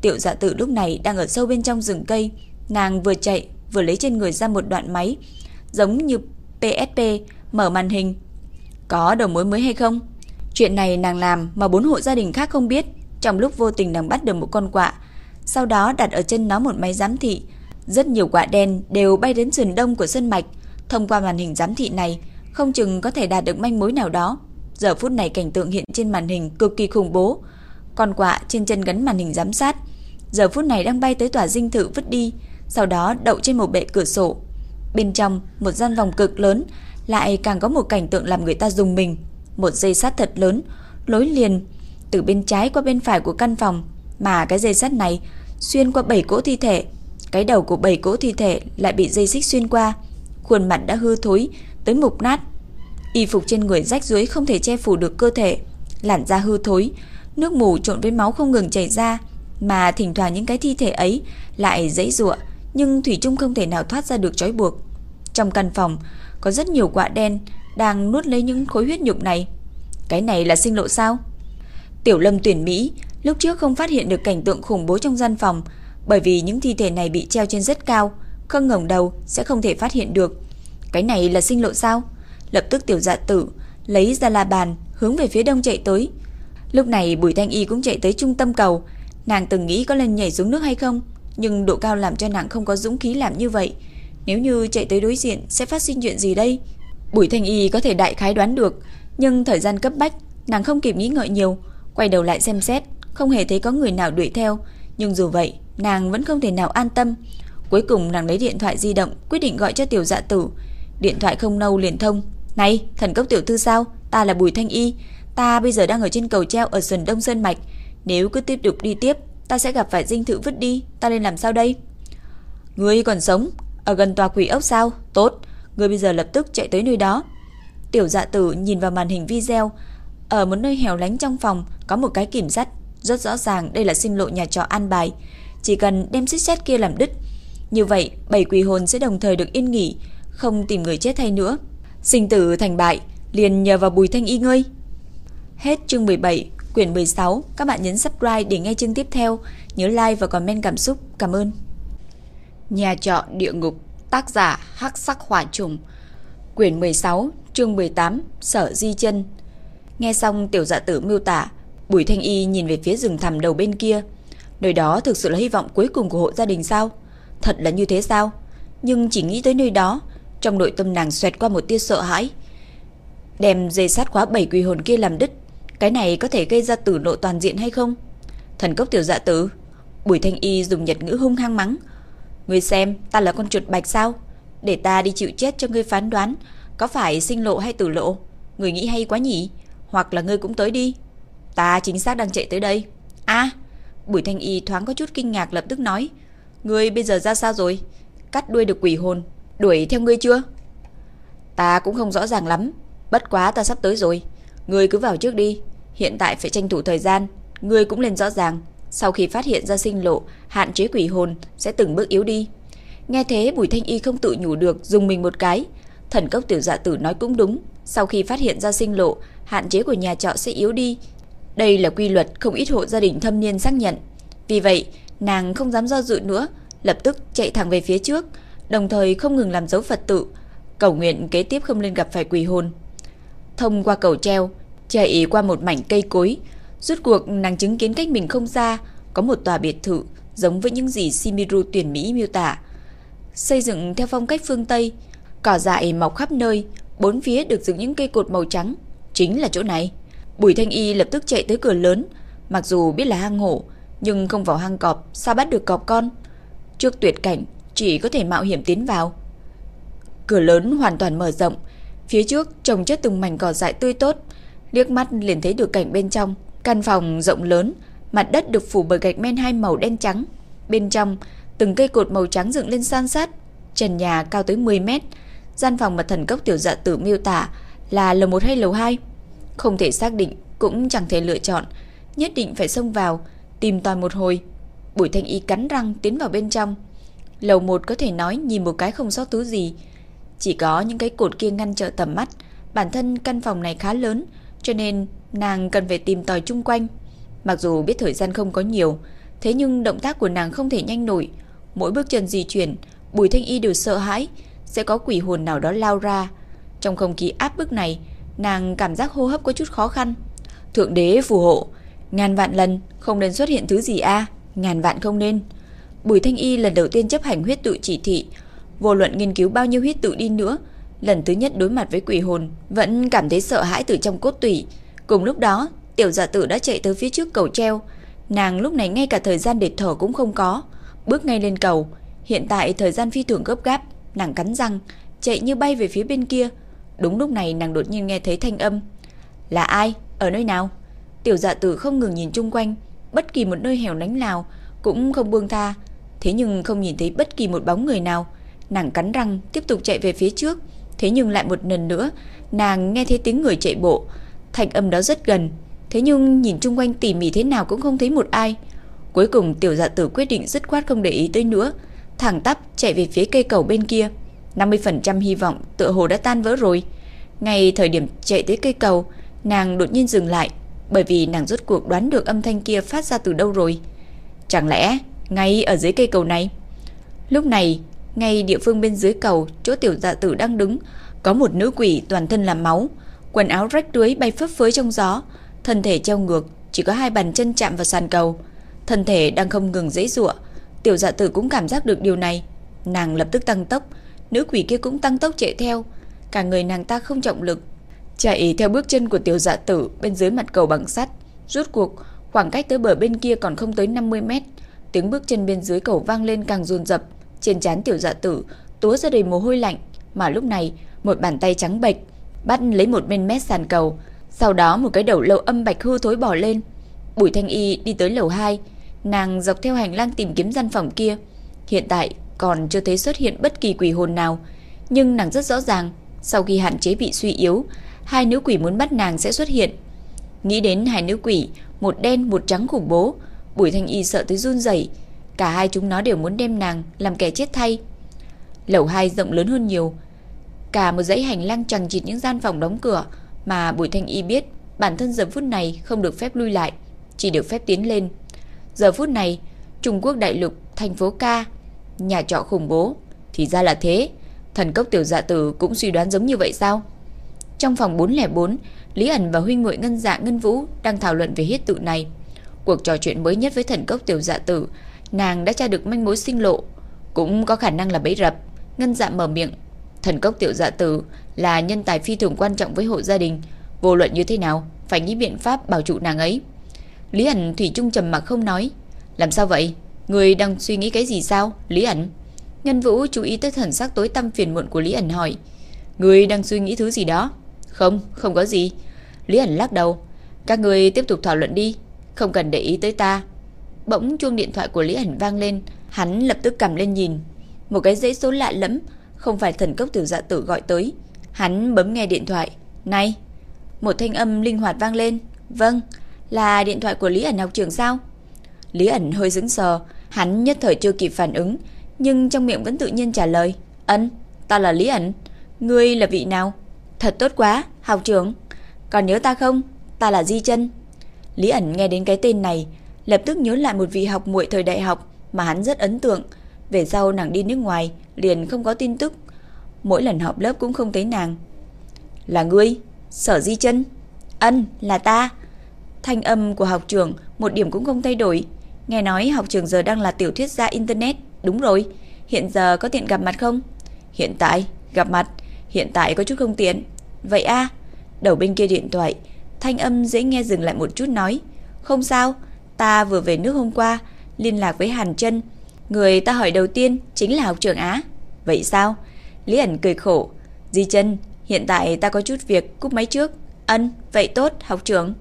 Tiểu dạ tử lúc này đang ở sâu bên trong rừng cây, nàng vừa chạy vừa lấy trên người ra một đoạn máy, giống như PSP mở màn hình. Có đầu mối mới hay không? Chuyện này nàng làm mà bốn hộ gia đình khác không biết. Trong lúc vô tình nàng bắt được một con quạ, sau đó đặt ở chân nó một máy giám thị. Rất nhiều quạ đen đều bay đến sườn đông của sân mạch. Thông qua màn hình giám thị này, không chừng có thể đạt được manh mối nào đó. Giờ phút này cảnh tượng hiện trên màn hình cực kỳ khủng bố. Con quạ trên chân gắn màn hình giám sát, giờ phút này đang bay tới tòa dinh thự vứt đi, sau đó đậu trên một bệ cửa sổ. Bên trong, một gian phòng cực lớn, lại càng có một cảnh tượng làm người ta dùng mình. Một dây sắt thật lớn, lối liền từ bên trái qua bên phải của căn phòng, mà cái dây sắt này xuyên qua bảy cỗ thi thể. Cái đầu của bảy cỗ thi thể lại bị dây xích xuyên qua, khuôn mặt đã hư thối tới mục nát. Y phục trên người rách rưới không thể che phủ được cơ thể, làn da hư thối, nước mù trộn với máu không ngừng chảy ra, mà thỉnh thoảng những cái thi thể ấy lại giãy giụa, nhưng thủy chung không thể nào thoát ra được trói buộc. Trong căn phòng có rất nhiều quạ đen đang nuốt lấy những khối huyết nhục này. Cái này là sinh lộ sao? Tiểu Lâm tuyển Mỹ lúc trước không phát hiện được cảnh tượng khủng bố trong gian phòng, bởi vì những thi thể này bị treo trên rất cao, không ngẩng đầu sẽ không thể phát hiện được. Cái này là sinh lộ sao? Lập tức tiểu dạ tử lấy ra la bàn, hướng về phía đông chạy tới. Lúc này Bùi Thanh Y cũng chạy tới trung tâm cầu, nàng từng nghĩ có lên nhảy xuống nước hay không, nhưng độ cao làm cho nàng không có dũng khí làm như vậy. Nếu như chạy tới đối diện sẽ phát sinh chuyện gì đây? Bùi Thanh Y có thể đại khái đoán được, nhưng thời gian cấp bách, nàng không kịp nghĩ ngợi nhiều, quay đầu lại xem xét, không hề thấy có người nào đuổi theo, nhưng dù vậy, nàng vẫn không thể nào an tâm. Cuối cùng nàng lấy điện thoại di động, quyết định gọi cho tiểu dạ tử. Điện thoại không nâu liền thông. "Này, thần cốc tiểu thư sao? Ta là Bùi Thanh Y, ta bây giờ đang ở trên cầu treo ở sườn Đông Sơn mạch, nếu cứ tiếp tục đi tiếp, ta sẽ gặp phải dinh thự vứt đi, ta nên làm sao đây?" "Ngươi còn sống, ở gần tòa quỷ ốc sao? Tốt, ngươi bây giờ lập tức chạy tới nơi đó." Tiểu Dạ Tử nhìn vào màn hình video, ở một nơi hẻo lánh trong phòng có một cái kìm sắt, rất rõ ràng đây là sinh lộ nhà trọ an bài, chỉ cần đem xích sét kia làm đứt, Như vậy, bảy quỷ hồn sẽ đồng thời được yên nghỉ, không tìm người chết thay nữa. Sinh tử thành bại, liền nhờ vào Bùi Thanh Y ngươi. Hết chương 17, quyển 16, các bạn nhấn subscribe để nghe chương tiếp theo, nhớ like và comment cảm xúc. Cảm ơn. Nhà trọ địa ngục, tác giả Hắc Sắc Hỏa Trùng, quyển 16, chương 18, Sở Di Chân. Nghe xong tiểu dạ tử miêu tả, Bùi Thanh Y nhìn về phía rừng thẳm đầu bên kia. Nơi đó thực sự là hy vọng cuối cùng của hộ gia đình sao? Thật là như thế sao? Nhưng chỉ nghĩ tới nơi đó, trong nội tâm nàng xoẹt qua một tia sợ hãi. Đem dây sát khóa bảy quỷ hồn kia làm đứt, cái này có thể gây ra tử nộ toàn diện hay không? Thần cốc tiểu dạ tử, Bùi Thanh Y dùng nhật ngữ hung hăng mắng. Ngươi xem, ta là con chuột bạch sao? Để ta đi chịu chết cho ngươi phán đoán, có phải sinh lộ hay tử lộ? Người nghĩ hay quá nhỉ? Hoặc là ngươi cũng tới đi. Ta chính xác đang chạy tới đây. a Bùi Thanh Y thoáng có chút kinh ngạc lập tức nói. Ngươi bây giờ ra sao rồi? Cắt đuôi được quỷ hồn, đuổi theo ngươi chưa? Ta cũng không rõ ràng lắm, bất quá ta sắp tới rồi. Ngươi cứ vào trước đi, hiện tại phải tranh thủ thời gian, ngươi cũng lên rõ ràng. Sau khi phát hiện ra sinh lộ, hạn chế quỷ hồn sẽ từng bước yếu đi. Nghe thế Bùi Thanh Y không tự nhủ được, dùng mình một cái. Thần cốc tiểu dạ tử nói cũng đúng, sau khi phát hiện ra sinh lộ, hạn chế của nhà trọ sẽ yếu đi. Đây là quy luật không ít hộ gia đình thâm niên xác nhận. Vì vậy, nàng không dám do dự nữa, lập tức chạy thẳng về phía trước, đồng thời không ngừng làm dấu Phật tự, cầu nguyện kế tiếp không nên gặp phải quỷ hồn. Thông qua cầu treo, chạy qua một mảnh cây cối, rút cuộc nàng chứng kiến cách mình không xa, có một tòa biệt thự giống với những gì Shimiru tuyển Mỹ miêu tả. Xây dựng theo phong cách phương Tây, cỏ dại mọc khắp nơi, bốn phía được dựng những cây cột màu trắng, chính là chỗ này. Bùi Thanh Y lập tức chạy tới cửa lớn, mặc dù biết là hang hổ, nhưng không vào hang cọp, sao bắt được cọp con? Trước tuyệt cảnh, chỉ có thể mạo hiểm tiến vào. Cửa lớn hoàn toàn mở rộng, phía trước trồng chất từng mảnh cỏ dại tươi tốt, liếc mắt liền thấy được cảnh bên trong. Căn phòng rộng lớn, mặt đất được phủ bởi gạch men hai màu đen trắng. Bên trong, từng cây cột màu trắng dựng lên san sát, trần nhà cao tới 10 mét. Gian phòng mà thần cốc tiểu dạ tử miêu tả là lầu 1 hay lầu 2. Không thể xác định, cũng chẳng thể lựa chọn, nhất định phải xông vào, tìm tòi một hồi. Bùi Thanh Y cắn răng tiến vào bên trong. Lầu 1 có thể nói nhìn một cái không sót thứ gì, chỉ có những cái cột kia ngăn trở tầm mắt, bản thân căn phòng này khá lớn, cho nên nàng cần phải tìm tòi chung quanh. Mặc dù biết thời gian không có nhiều, thế nhưng động tác của nàng không thể nhanh nổi, mỗi bước chân di chuyển, Bùi Thanh Y đều sợ hãi sẽ có quỷ hồn nào đó lao ra. Trong không khí áp bức này, nàng cảm giác hô hấp có chút khó khăn. Thượng đế phù hộ, ngàn vạn lần không nên xuất hiện thứ gì a, ngàn vạn không nên. Bùi Thanh Y lần đầu tiên chấp hành huyết tự chỉ thị, vô luận nghiên cứu bao nhiêu huyết tự đi nữa, lần thứ nhất đối mặt với quỷ hồn vẫn cảm thấy sợ hãi từ trong cốt tủy. Cùng lúc đó, tiểu giả tử đã chạy tới phía trước cầu treo, nàng lúc này ngay cả thời gian để thở cũng không có, bước ngay lên cầu. Hiện tại thời gian phi thường gấp gáp, nàng cắn răng, chạy như bay về phía bên kia. Đúng lúc này nàng đột nhiên nghe thấy thanh âm. Là ai? Ở nơi nào? Tiểu dạ tử không ngừng nhìn chung quanh, bất kỳ một nơi hẻo lánh nào cũng không buông tha. Thế nhưng không nhìn thấy bất kỳ một bóng người nào. Nàng cắn răng tiếp tục chạy về phía trước. Thế nhưng lại một lần nữa, nàng nghe thấy tiếng người chạy bộ. Thanh âm đó rất gần. Thế nhưng nhìn chung quanh tỉ mỉ thế nào cũng không thấy một ai. Cuối cùng tiểu dạ tử quyết định dứt khoát không để ý tới nữa. Thẳng tắp chạy về phía cây cầu bên kia. 50% hy vọng tựa hồ đã tan vỡ rồi. Ngay thời điểm chạy tới cây cầu, nàng đột nhiên dừng lại, bởi vì nàng rốt cuộc đoán được âm thanh kia phát ra từ đâu rồi. Chẳng lẽ ngay ở dưới cây cầu này? Lúc này, ngay địa phương bên dưới cầu, chỗ tiểu dạ tử đang đứng, có một nữ quỷ toàn thân là máu, quần áo rách rưới bay phấp phới trong gió, thân thể treo ngược, chỉ có hai bàn chân chạm vào sàn cầu. Thân thể đang không ngừng giãy giụa, tiểu dạ tử cũng cảm giác được điều này, nàng lập tức tăng tốc, nữ quỷ kia cũng tăng tốc chạy theo, cả người nàng ta không trọng lực, chạy theo bước chân của tiểu dạ tử bên dưới mặt cầu bằng sắt, rút cuộc khoảng cách tới bờ bên kia còn không tới 50 mét, tiếng bước chân bên dưới cầu vang lên càng dồn dập, trên trán tiểu dạ tử túa ra đầy mồ hôi lạnh, mà lúc này một bàn tay trắng bệch bắt lấy một bên mét sàn cầu, sau đó một cái đầu lâu âm bạch hư thối bỏ lên. Bùi Thanh Y đi tới lầu 2, nàng dọc theo hành lang tìm kiếm gian phòng kia. Hiện tại còn chưa thấy xuất hiện bất kỳ quỷ hồn nào, nhưng nàng rất rõ ràng, sau khi hạn chế bị suy yếu, hai nữ quỷ muốn bắt nàng sẽ xuất hiện. Nghĩ đến hai nữ quỷ, một đen một trắng khủng bố, Bùi Thanh Y sợ tới run rẩy, Cả hai chúng nó đều muốn đem nàng làm kẻ chết thay. Lầu 2 rộng lớn hơn nhiều. Cả một dãy hành lang chằng chịt những gian phòng đóng cửa mà Bùi Thanh Y biết bản thân giờ phút này không được phép lui lại, chỉ được phép tiến lên. Giờ phút này, Trung Quốc đại lục, thành phố Ca, nhà trọ khủng bố. Thì ra là thế, thần cốc tiểu dạ tử cũng suy đoán giống như vậy sao? Trong phòng 404, Lý ẩn và huynh muội Ngân Dạ Ngân Vũ đang thảo luận về hiết tự này. Cuộc trò chuyện mới nhất với thần cốc tiểu dạ tử, nàng đã tra được manh mối sinh lộ, cũng có khả năng là bẫy rập. Ngân Dạ mở miệng, thần cốc tiểu dạ tử là nhân tài phi thường quan trọng với hộ gia đình, vô luận như thế nào, phải nghĩ biện pháp bảo trụ nàng ấy. Lý ẩn thủy trung trầm mặc không nói, làm sao vậy? Người đang suy nghĩ cái gì sao? Lý ẩn. Ngân Vũ chú ý tới thần sắc tối tăm phiền muộn của Lý ẩn hỏi, người đang suy nghĩ thứ gì đó? Không, không có gì. Lý ẩn lắc đầu. Các người tiếp tục thảo luận đi, không cần để ý tới ta. Bỗng chuông điện thoại của Lý ẩn vang lên, hắn lập tức cầm lên nhìn. Một cái dãy số lạ lẫm, không phải thần cốc tiểu dạ tử gọi tới. Hắn bấm nghe điện thoại. Này! Một thanh âm linh hoạt vang lên. Vâng, là điện thoại của Lý ẩn học trường sao? Lý ẩn hơi dững sờ, hắn nhất thời chưa kịp phản ứng, nhưng trong miệng vẫn tự nhiên trả lời. Ấn, ta là Lý ẩn. Ngươi là vị nào? Thật tốt quá, học trưởng. Còn nhớ ta không? Ta là Di chân Lý ẩn nghe đến cái tên này, lập tức nhớ lại một vị học muội thời đại học mà hắn rất ấn tượng. Về sau nàng đi nước ngoài, liền không có tin tức. Mỗi lần họp lớp cũng không thấy nàng. Là ngươi? Sở Di chân Ân, là ta. Thanh âm của học trưởng một điểm cũng không thay đổi. Nghe nói học trường giờ đang là tiểu thuyết gia internet. Đúng rồi, hiện giờ có tiện gặp mặt không? Hiện tại, gặp mặt. Hiện tại có chút không tiện. Vậy a Đầu bên kia điện thoại, thanh âm dễ nghe dừng lại một chút nói. Không sao, ta vừa về nước hôm qua, liên lạc với Hàn chân Người ta hỏi đầu tiên chính là học trưởng Á. Vậy sao? Lý ẩn cười khổ. Di chân hiện tại ta có chút việc, cúp máy trước. Ân, vậy tốt, học trưởng.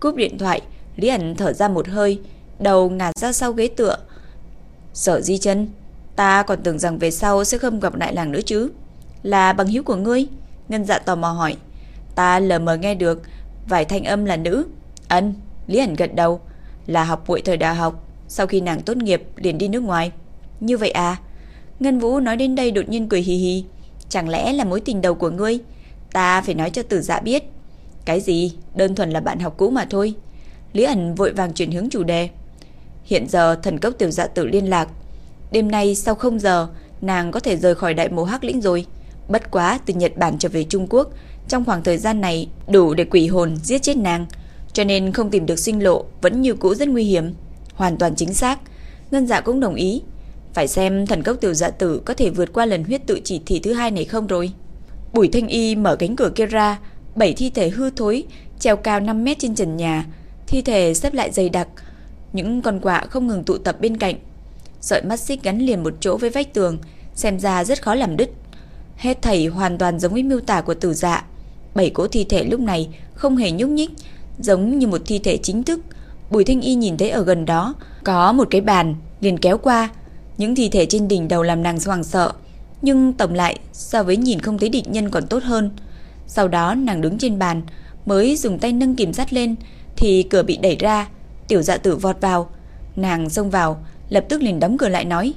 Cúp điện thoại, Lý ẩn thở ra một hơi, đầu ngả ra sau ghế tựa. Sở Di chân ta còn tưởng rằng về sau sẽ không gặp lại làng nữa chứ. Là bằng hữu của ngươi? Ngân dạ tò mò hỏi. Ta lờ mờ nghe được vài thanh âm là nữ. Ân, Lý ẩn gật đầu. Là học buổi thời đại học. Sau khi nàng tốt nghiệp liền đi nước ngoài. Như vậy à? Ngân Vũ nói đến đây đột nhiên cười hì hì. Chẳng lẽ là mối tình đầu của ngươi? Ta phải nói cho tử dạ biết. Cái gì? Đơn thuần là bạn học cũ mà thôi. Lý ẩn vội vàng chuyển hướng chủ đề. Hiện giờ thần cốc tiểu dạ tử liên lạc. Đêm nay sau không giờ, nàng có thể rời khỏi đại mộ hắc lĩnh rồi. Bất quá từ Nhật Bản trở về Trung Quốc, trong khoảng thời gian này đủ để quỷ hồn giết chết nàng, cho nên không tìm được sinh lộ vẫn như cũ rất nguy hiểm. Hoàn toàn chính xác, Ngân Dạ cũng đồng ý. Phải xem thần cốc tiểu dạ tử có thể vượt qua lần huyết tự chỉ thị thứ hai này không rồi. Bùi Thanh Y mở cánh cửa kia ra, bảy thi thể hư thối treo cao 5 mét trên trần nhà, thi thể xếp lại dày đặc, những con quạ không ngừng tụ tập bên cạnh. Sợi mắt xích gắn liền một chỗ với vách tường, xem ra rất khó làm đứt. Hết thảy hoàn toàn giống với miêu tả của tử dạ. Bảy cỗ thi thể lúc này không hề nhúc nhích, giống như một thi thể chính thức. Bùi Thanh Y nhìn thấy ở gần đó có một cái bàn, liền kéo qua. Những thi thể trên đỉnh đầu làm nàng hoảng sợ, nhưng tổng lại so với nhìn không thấy địch nhân còn tốt hơn. Sau đó nàng đứng trên bàn, mới dùng tay nâng kìm sắt lên thì cửa bị đẩy ra, tiểu dạ tử vọt vào. Nàng xông vào, lập tức liền đóng cửa lại nói: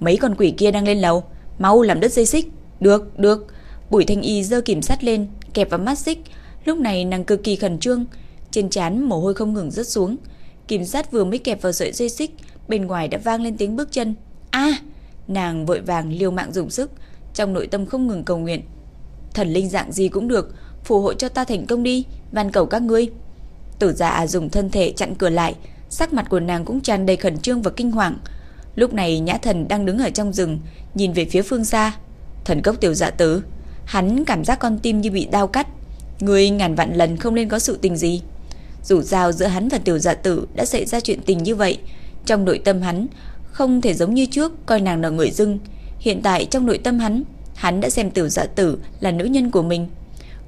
"Mấy con quỷ kia đang lên lầu, mau làm đứt dây xích." "Được, được." Bùi Thanh Y giơ kìm sắt lên, kẹp vào mắt xích, lúc này nàng cực kỳ khẩn trương, trên trán mồ hôi không ngừng rớt xuống. Kim sát vừa mới kẹp vào sợi dây xích, bên ngoài đã vang lên tiếng bước chân. A! nàng vội vàng liều mạng dùng sức, trong nội tâm không ngừng cầu nguyện. Thần linh dạng gì cũng được, phù hộ cho ta thành công đi, van cầu các ngươi. Tử Dạ dùng thân thể chặn cửa lại, sắc mặt của nàng cũng tràn đầy khẩn trương và kinh hoàng. Lúc này Nhã Thần đang đứng ở trong rừng, nhìn về phía phương xa. Thần cốc tiểu dạ tử, hắn cảm giác con tim như bị đau cắt. Người ngàn vạn lần không nên có sự tình gì. Dù sao giữa hắn và tiểu dạ tử đã xảy ra chuyện tình như vậy, trong nội tâm hắn không thể giống như trước coi nàng là người dưng. Hiện tại trong nội tâm hắn, hắn đã xem tiểu dạ tử là nữ nhân của mình.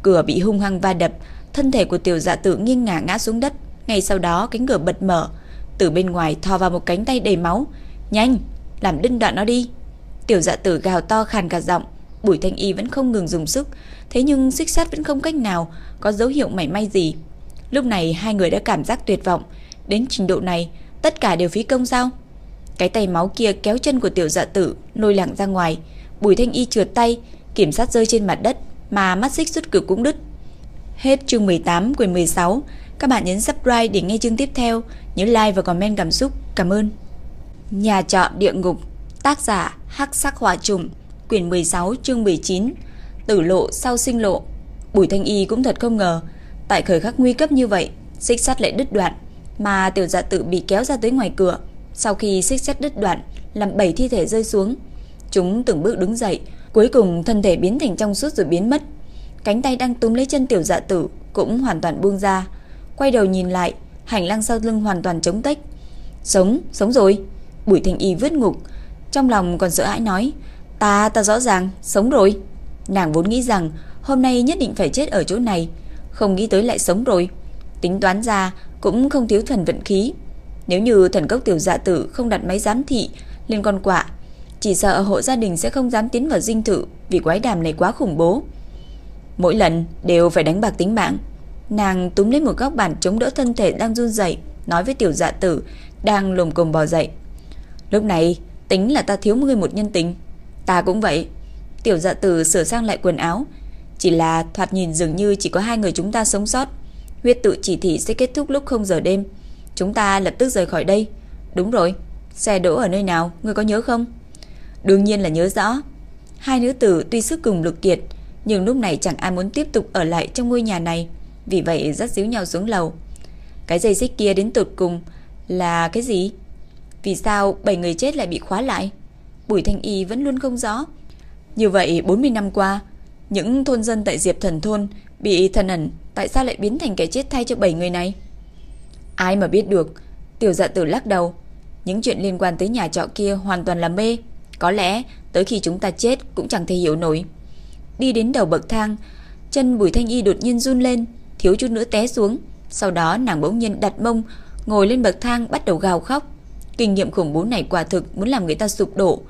Cửa bị hung hăng va đập, thân thể của tiểu dạ tử nghiêng ngả ngã xuống đất. Ngay sau đó cánh cửa bật mở, từ bên ngoài thò vào một cánh tay đầy máu. Nhanh, làm đứt đoạn nó đi. Tiểu dạ tử gào to khàn cả giọng, Bùi Thanh Y vẫn không ngừng dùng sức, thế nhưng xích sắt vẫn không cách nào có dấu hiệu mảy may gì. Lúc này hai người đã cảm giác tuyệt vọng, đến trình độ này tất cả đều phí công sao? Cái tay máu kia kéo chân của tiểu dạ tử lôi lẳng ra ngoài, Bùi Thanh Y trượt tay, kiểm sát rơi trên mặt đất mà mắt xích xuất cực cũng đứt. Hết chương 18 quyển 16. Các bạn nhấn subscribe để nghe chương tiếp theo, nhớ like và comment cảm xúc. Cảm ơn. Nhà trọ địa ngục, tác giả Hắc Sắc Hỏa Trùng, quyển 16 chương 19. Tử lộ sau sinh lộ. Bùi Thanh Y cũng thật không ngờ, tại thời khắc nguy cấp như vậy, xích sắt lại đứt đoạn, mà tiểu dạ tự bị kéo ra tới ngoài cửa. Sau khi xích sắt đứt đoạn, làm bảy thi thể rơi xuống, chúng từng bước đứng dậy, cuối cùng thân thể biến thành trong suốt rồi biến mất. Cánh tay đang túm lấy chân tiểu dạ tử cũng hoàn toàn buông ra. Quay đầu nhìn lại, hành lang sau lưng hoàn toàn trống tách. Sống, sống rồi. Bùi Thanh Y vứt ngục, trong lòng còn sợ hãi nói, ta, ta rõ ràng, sống rồi. Nàng vốn nghĩ rằng hôm nay nhất định phải chết ở chỗ này, không nghĩ tới lại sống rồi. Tính toán ra cũng không thiếu thần vận khí. Nếu như thần cốc tiểu dạ tử không đặt máy giám thị lên con quạ, chỉ sợ hộ gia đình sẽ không dám tiến vào dinh thự vì quái đàm này quá khủng bố. Mỗi lần đều phải đánh bạc tính mạng. Nàng túm lấy một góc bàn chống đỡ thân thể đang run rẩy, nói với tiểu dạ tử đang lồm cồm bò dậy. Lúc này, tính là ta thiếu ngươi một nhân tình. Ta cũng vậy. Tiểu dạ tử sửa sang lại quần áo, chỉ là thoạt nhìn dường như chỉ có hai người chúng ta sống sót. Huyết tự chỉ thị sẽ kết thúc lúc không giờ đêm. Chúng ta lập tức rời khỏi đây. Đúng rồi, xe đỗ ở nơi nào, ngươi có nhớ không? Đương nhiên là nhớ rõ. Hai nữ tử tuy sức cùng lực kiệt, nhưng lúc này chẳng ai muốn tiếp tục ở lại trong ngôi nhà này, vì vậy rất díu nhau xuống lầu. Cái dây xích kia đến tụt cùng là cái gì? Vì sao bảy người chết lại bị khóa lại? Bùi Thanh Y vẫn luôn không rõ. Như vậy 40 năm qua, những thôn dân tại Diệp Thần Thôn bị thần ẩn tại sao lại biến thành kẻ chết thay cho bảy người này? Ai mà biết được, tiểu dạ tử lắc đầu. Những chuyện liên quan tới nhà trọ kia hoàn toàn là mê. Có lẽ tới khi chúng ta chết cũng chẳng thể hiểu nổi. Đi đến đầu bậc thang, chân Bùi Thanh Y đột nhiên run lên, thiếu chút nữa té xuống. Sau đó nàng bỗng nhiên đặt mông, ngồi lên bậc thang bắt đầu gào khóc. Kinh nghiệm khủng bố này quả thực muốn làm người ta sụp đổ.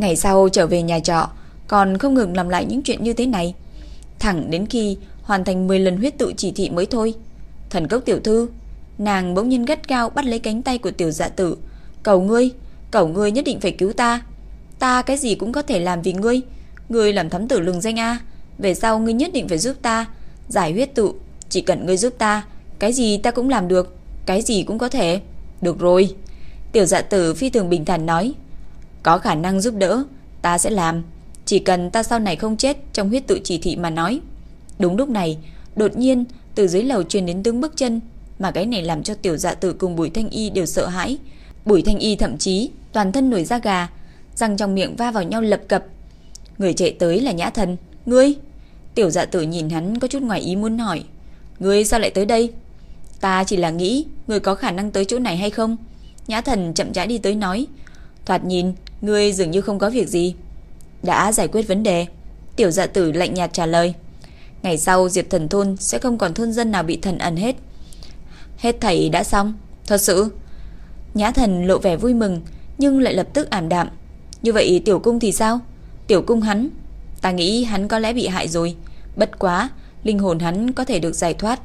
Ngày sau trở về nhà trọ, còn không ngừng làm lại những chuyện như thế này. Thẳng đến khi hoàn thành 10 lần huyết tự chỉ thị mới thôi. Thần cốc tiểu thư, nàng bỗng nhiên gắt cao bắt lấy cánh tay của tiểu dạ tử. Cầu ngươi, cầu ngươi nhất định phải cứu ta. Ta cái gì cũng có thể làm vì ngươi. Ngươi làm thám tử lừng danh A. Về sau ngươi nhất định phải giúp ta. Giải huyết tự, chỉ cần ngươi giúp ta. Cái gì ta cũng làm được. Cái gì cũng có thể. Được rồi. Tiểu dạ tử phi thường bình thản nói. Có khả năng giúp đỡ, ta sẽ làm. Chỉ cần ta sau này không chết trong huyết tự chỉ thị mà nói. Đúng lúc này, đột nhiên từ dưới lầu truyền đến tiếng bước chân, mà cái này làm cho tiểu dạ tử cùng Bùi Thanh Y đều sợ hãi. Bùi Thanh Y thậm chí toàn thân nổi da gà, răng trong miệng va vào nhau lập cập. Người chạy tới là Nhã Thần, "Ngươi?" Tiểu Dạ Tử nhìn hắn có chút ngoài ý muốn hỏi, "Ngươi sao lại tới đây?" "Ta chỉ là nghĩ, ngươi có khả năng tới chỗ này hay không?" Nhã Thần chậm rãi đi tới nói, "Thoạt nhìn, ngươi dường như không có việc gì." "Đã giải quyết vấn đề." Tiểu Dạ Tử lạnh nhạt trả lời. Ngày sau Diệp Thần thôn sẽ không còn thôn dân nào bị thần ẩn hết. Hết thảy đã xong, thật sự. Nhã Thần lộ vẻ vui mừng, nhưng lại lập tức ảm đạm. Như vậy tiểu cung thì sao? Tiểu cung hắn, ta nghĩ hắn có lẽ bị hại rồi. Bất quá, linh hồn hắn có thể được giải thoát.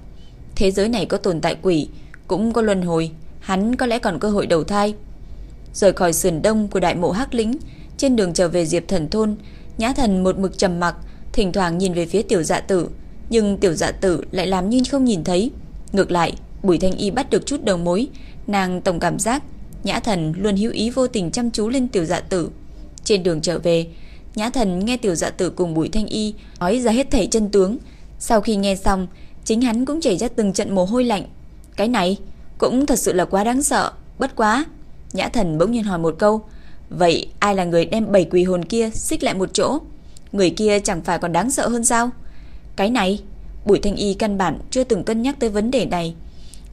Thế giới này có tồn tại quỷ, cũng có luân hồi, hắn có lẽ còn cơ hội đầu thai. Rời khỏi sườn đông của đại mộ Hắc Lĩnh, trên đường trở về Diệp Thần thôn, Nhã Thần một mực trầm mặc, thỉnh thoảng nhìn về phía tiểu dạ tử, nhưng tiểu dạ tử lại làm như không nhìn thấy. Ngược lại, Bùi Thanh Y bắt được chút đầu mối, nàng tổng cảm giác Nhã Thần luôn hữu ý vô tình chăm chú lên tiểu dạ tử. Trên đường trở về, Nhã Thần nghe tiểu dạ tử cùng Bùi Thanh Y nói ra hết thảy chân tướng. Sau khi nghe xong, chính hắn cũng chảy ra từng trận mồ hôi lạnh. Cái này cũng thật sự là quá đáng sợ, bất quá. Nhã Thần bỗng nhiên hỏi một câu, vậy ai là người đem bảy quỷ hồn kia xích lại một chỗ? Người kia chẳng phải còn đáng sợ hơn sao? Cái này, Bùi Thanh Y căn bản chưa từng cân nhắc tới vấn đề này.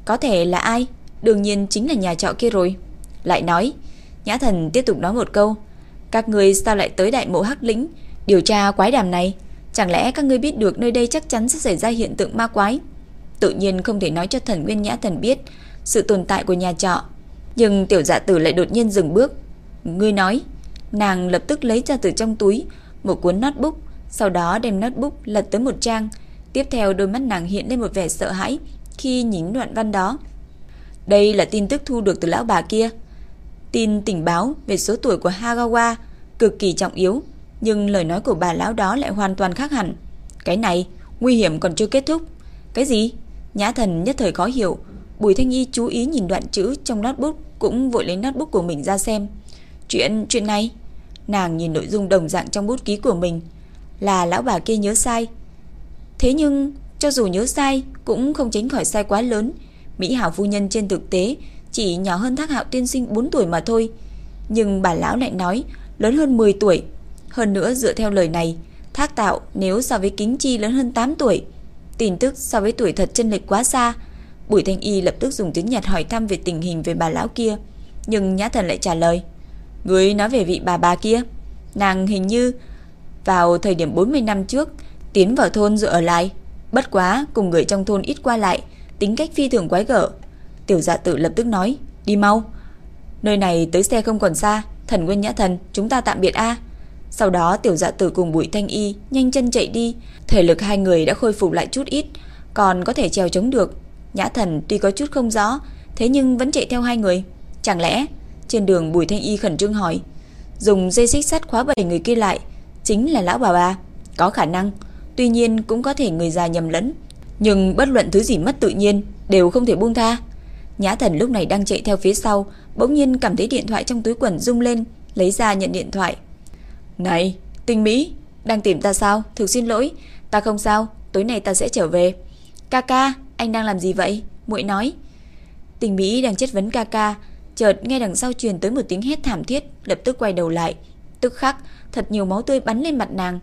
Có thể là ai? Đương nhiên chính là nhà trọ kia rồi. Lại nói, Nhã Thần tiếp tục nói một câu, các người sao lại tới đại mộ hắc lĩnh điều tra quái đàm này? Chẳng lẽ các ngươi biết được nơi đây chắc chắn sẽ xảy ra hiện tượng ma quái? Tự nhiên không thể nói cho thần Nguyên Nhã Thần biết sự tồn tại của nhà trọ. Nhưng tiểu dạ tử lại đột nhiên dừng bước. Ngươi nói, nàng lập tức lấy ra từ trong túi một cuốn notebook, sau đó đem notebook lật tới một trang. Tiếp theo đôi mắt nàng hiện lên một vẻ sợ hãi khi nhìn đoạn văn đó. Đây là tin tức thu được từ lão bà kia. Tin tình báo về số tuổi của Hagawa cực kỳ trọng yếu, nhưng lời nói của bà lão đó lại hoàn toàn khác hẳn. Cái này, nguy hiểm còn chưa kết thúc. Cái gì? Nhã thần nhất thời khó hiểu. Bùi Thanh Y chú ý nhìn đoạn chữ trong notebook cũng vội lấy notebook của mình ra xem. Chuyện, chuyện này... Nàng nhìn nội dung đồng dạng trong bút ký của mình. Là lão bà kia nhớ sai. Thế nhưng cho dù nhớ sai Cũng không tránh khỏi sai quá lớn. Mỹ Hảo phu nhân trên thực tế Chỉ nhỏ hơn Thác Hạo tiên sinh 4 tuổi mà thôi. Nhưng bà lão lại nói Lớn hơn 10 tuổi. Hơn nữa dựa theo lời này Thác tạo nếu so với kính chi lớn hơn 8 tuổi Tin tức so với tuổi thật chân lệch quá xa Bùi Thanh Y lập tức dùng tiếng Nhật hỏi thăm về tình hình về bà lão kia, Nhưng Nhã Thần lại trả lời, Người nói về vị bà bà kia. Nàng hình như Vào thời điểm 40 năm trước Tiến vào thôn dựa ở lại. Bất quá cùng người trong thôn ít qua lại, Tính cách phi thường quái gở. Tiểu dạ tử lập tức nói, Đi mau. Nơi này tới xe không còn xa. Thần Nguyên Nhã Thần, chúng ta tạm biệt a. Sau đó tiểu dạ tử cùng bụi thanh y Nhanh chân chạy đi. Thể lực hai người đã khôi phục lại chút ít, Còn có thể trèo chống được. Nhã Thần tuy có chút không rõ, Thế nhưng vẫn chạy theo hai người. Chẳng lẽ, trên đường Bùi Thanh Y khẩn trương hỏi, Dùng dây xích sắt khóa bảy người kia lại, Chính là lão bà bà? Có khả năng, Tuy nhiên cũng có thể người già nhầm lẫn. Nhưng bất luận thứ gì mất tự nhiên, Đều không thể buông tha. Nhã thần lúc này đang chạy theo phía sau, Bỗng nhiên cảm thấy điện thoại trong túi quần rung lên, Lấy ra nhận điện thoại. Này, tinh Mỹ, Đang tìm ta sao? Thực xin lỗi, Ta không sao, Tối nay ta sẽ trở về. Kaka anh đang làm gì vậy muội nói Tình Mỹ đang chất vấn Kaka chợt nghe đằng sau truyền tới một tiếng hét thảm thiết, lập tức quay đầu lại. Tức khắc, thật nhiều máu tươi bắn lên mặt nàng.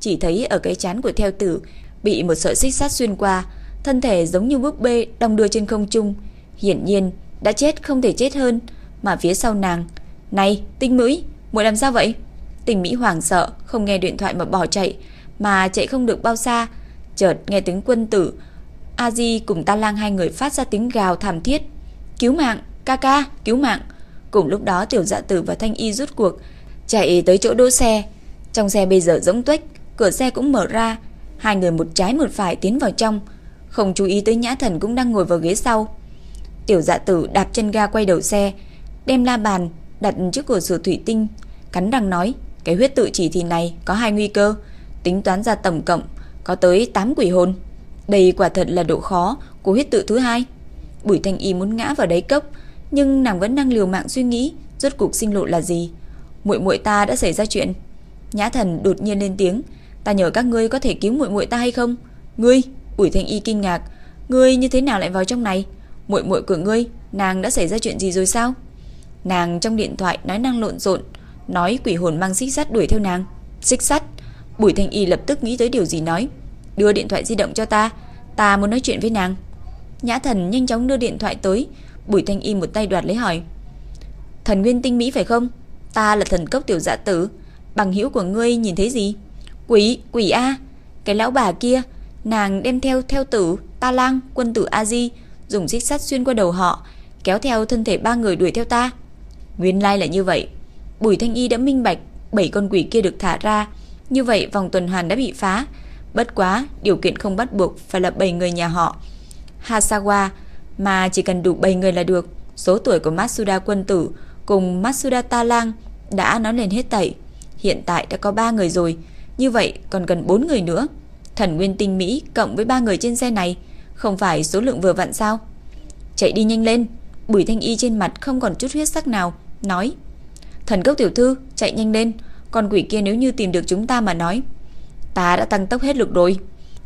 Chỉ thấy ở cái chán của theo tử bị một sợi xích sắt xuyên qua, thân thể giống như búp bê đong đưa trên không trung, hiển nhiên đã chết không thể chết hơn, mà phía sau nàng, "Này, Tinh Mỹ, muội làm sao vậy?" Tình Mỹ hoảng sợ, không nghe điện thoại mà bỏ chạy, mà chạy không được bao xa, chợt nghe tiếng quân tử A Di cùng Ta Lang hai người phát ra tiếng gào thảm thiết. "Cứu mạng!" Ca ca, cứu mạng. Cùng lúc đó tiểu dạ tử và thanh y rút cuộc, chạy tới chỗ đỗ xe. Trong xe bây giờ rỗng tuếch, cửa xe cũng mở ra. Hai người một trái một phải tiến vào trong. Không chú ý tới nhã thần cũng đang ngồi vào ghế sau. Tiểu dạ tử đạp chân ga quay đầu xe, đem la bàn đặt trước cửa sổ thủy tinh, cắn răng nói, cái huyết tự chỉ thì này có hai nguy cơ, tính toán ra tổng cộng có tới 8 quỷ hồn. Đây quả thật là độ khó của huyết tự thứ hai. Bùi Thanh Y muốn ngã vào đáy cốc, nhưng nàng vẫn đang liều mạng suy nghĩ rốt cuộc sinh lộ là gì. Muội muội ta đã xảy ra chuyện. Nhã Thần đột nhiên lên tiếng, "Ta nhờ các ngươi có thể cứu muội muội ta hay không?" "Ngươi?" Bùi Thanh Y kinh ngạc, "Ngươi như thế nào lại vào trong này? Muội muội của ngươi, nàng đã xảy ra chuyện gì rồi sao?" Nàng trong điện thoại nói năng lộn xộn, nói quỷ hồn mang xích sắt đuổi theo nàng. Xích sắt? Bùi Thanh Y lập tức nghĩ tới điều gì nói, "Đưa điện thoại di động cho ta, ta muốn nói chuyện với nàng." Nhã Thần nhanh chóng đưa điện thoại tới, Bùi Thanh Y một tay đoạt lấy hỏi. Thần nguyên tinh mỹ phải không? Ta là thần cốc tiểu dạ tử. Bằng hữu của ngươi nhìn thấy gì? Quỷ, quỷ A. Cái lão bà kia Nàng đem theo theo tử, ta lang, quân tử A-di Dùng xích sắt xuyên qua đầu họ Kéo theo thân thể ba người đuổi theo ta. Nguyên lai là như vậy. Bùi Thanh Y đã minh bạch Bảy con quỷ kia được thả ra. Như vậy vòng tuần hoàn đã bị phá. Bất quá, điều kiện không bắt buộc Phải là bảy người nhà họ Hasawa mà chỉ cần đủ 7 người là được. Số tuổi của Matsuda quân tử cùng Matsuda Ta Lang đã nói lên hết tẩy. Hiện tại đã có 3 người rồi, như vậy còn cần 4 người nữa. Thần Nguyên Tinh Mỹ cộng với 3 người trên xe này, không phải số lượng vừa vặn sao? Chạy đi nhanh lên, Bùi Thanh Y trên mặt không còn chút huyết sắc nào, nói: "Thần cốc tiểu thư, chạy nhanh lên, con quỷ kia nếu như tìm được chúng ta mà nói, ta đã tăng tốc hết lực rồi."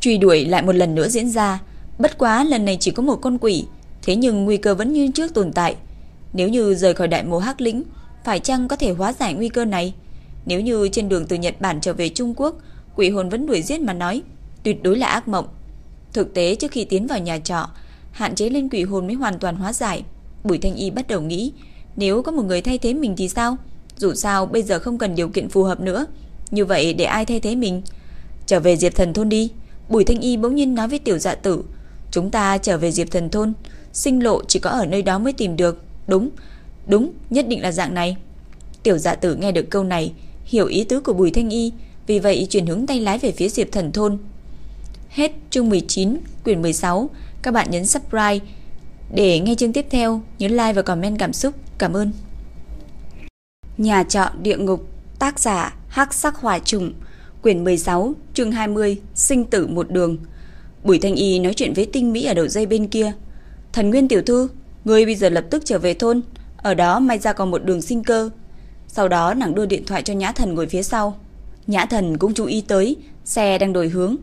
Truy đuổi lại một lần nữa diễn ra, bất quá lần này chỉ có một con quỷ, Thế nhưng nguy cơ vẫn như trước tồn tại. Nếu như rời khỏi đại mộ hắc lĩnh, phải chăng có thể hóa giải nguy cơ này? Nếu như trên đường từ Nhật Bản trở về Trung Quốc, quỷ hồn vẫn đuổi giết mà nói, tuyệt đối là ác mộng. Thực tế trước khi tiến vào nhà trọ, hạn chế lên quỷ hồn mới hoàn toàn hóa giải. Bùi Thanh Y bắt đầu nghĩ, nếu có một người thay thế mình thì sao? Dù sao bây giờ không cần điều kiện phù hợp nữa, như vậy để ai thay thế mình? Trở về Diệp Thần thôn đi. Bùi Thanh Y bỗng nhiên nói với Tiểu Dạ Tử, chúng ta trở về Diệp Thần thôn sinh lộ chỉ có ở nơi đó mới tìm được. Đúng, đúng, nhất định là dạng này. Tiểu dạ tử nghe được câu này, hiểu ý tứ của Bùi Thanh Y, vì vậy chuyển hướng tay lái về phía Diệp Thần Thôn. Hết chương 19, quyển 16. Các bạn nhấn subscribe để nghe chương tiếp theo. Nhớ like và comment cảm xúc. Cảm ơn. Nhà trọ địa ngục, tác giả Hắc Sắc Hỏa Trùng, quyển 16, chương 20, sinh tử một đường. Bùi Thanh Y nói chuyện với Tinh Mỹ ở đầu dây bên kia. Thần Nguyên tiểu thư, ngươi bây giờ lập tức trở về thôn, ở đó may ra còn một đường sinh cơ. Sau đó nàng đưa điện thoại cho Nhã Thần ngồi phía sau. Nhã Thần cũng chú ý tới, xe đang đổi hướng.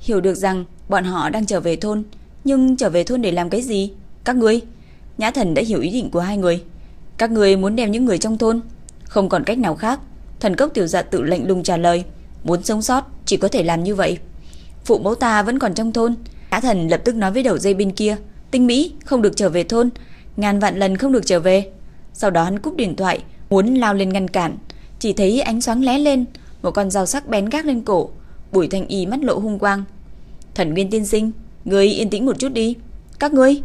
Hiểu được rằng bọn họ đang trở về thôn, nhưng trở về thôn để làm cái gì? Các ngươi? Nhã Thần đã hiểu ý định của hai người. Các người muốn đem những người trong thôn Không còn cách nào khác Thần cốc tiểu dạ tự lệnh lùng trả lời Muốn sống sót, chỉ có thể làm như vậy. Phụ mẫu ta vẫn còn trong thôn. Nhã thần lập tức nói với đầu dây bên kia, Tinh Mỹ, không được trở về thôn. Ngàn vạn lần không được trở về. Sau đó hắn cúp điện thoại, Muốn lao lên ngăn cản. Chỉ thấy ánh sáng lé lên, Một con dao sắc bén gác lên cổ, Bùi thanh y mắt lộ hung quang. Thần nguyên tiên sinh Ngươi yên tĩnh một chút đi. Các ngươi?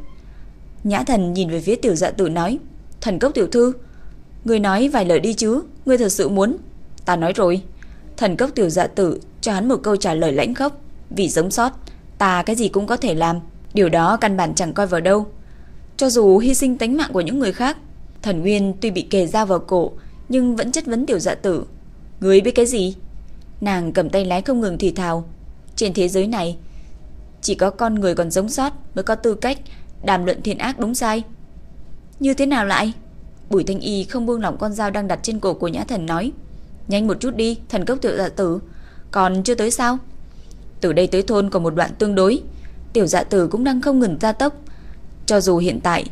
Nhã thần nhìn về phía tiểu dạ tử nói, Thần cốc tiểu thư Người nói vài lời đi chứ Người thật sự muốn. Ta nói rồi. Thần cốc tiểu dạ tử cho hắn một câu trả lời lãnh khốc. Vì giống sót, Ta cái gì cũng có thể làm. Điều đó căn bản chẳng coi vào đâu. Cho dù hy sinh tính mạng của những người khác, Thần Nguyên tuy bị kề dao vào cổ, Nhưng vẫn chất vấn tiểu dạ tử. Người biết cái gì? Nàng cầm tay lái không ngừng thì thào. Trên thế giới này, Chỉ có con người còn sống sót Mới có tư cách đàm luận thiện ác đúng sai. Như thế nào lại? Bùi Thanh Y không buông lỏng con dao đang đặt trên cổ của Nhã Thần nói. Nhanh một chút đi, thần cốc tiểu dạ tử. Còn chưa tới sao? Từ đây tới thôn còn một đoạn tương đối. Tiểu dạ tử cũng đang không ngừng gia tốc. Cho dù hiện tại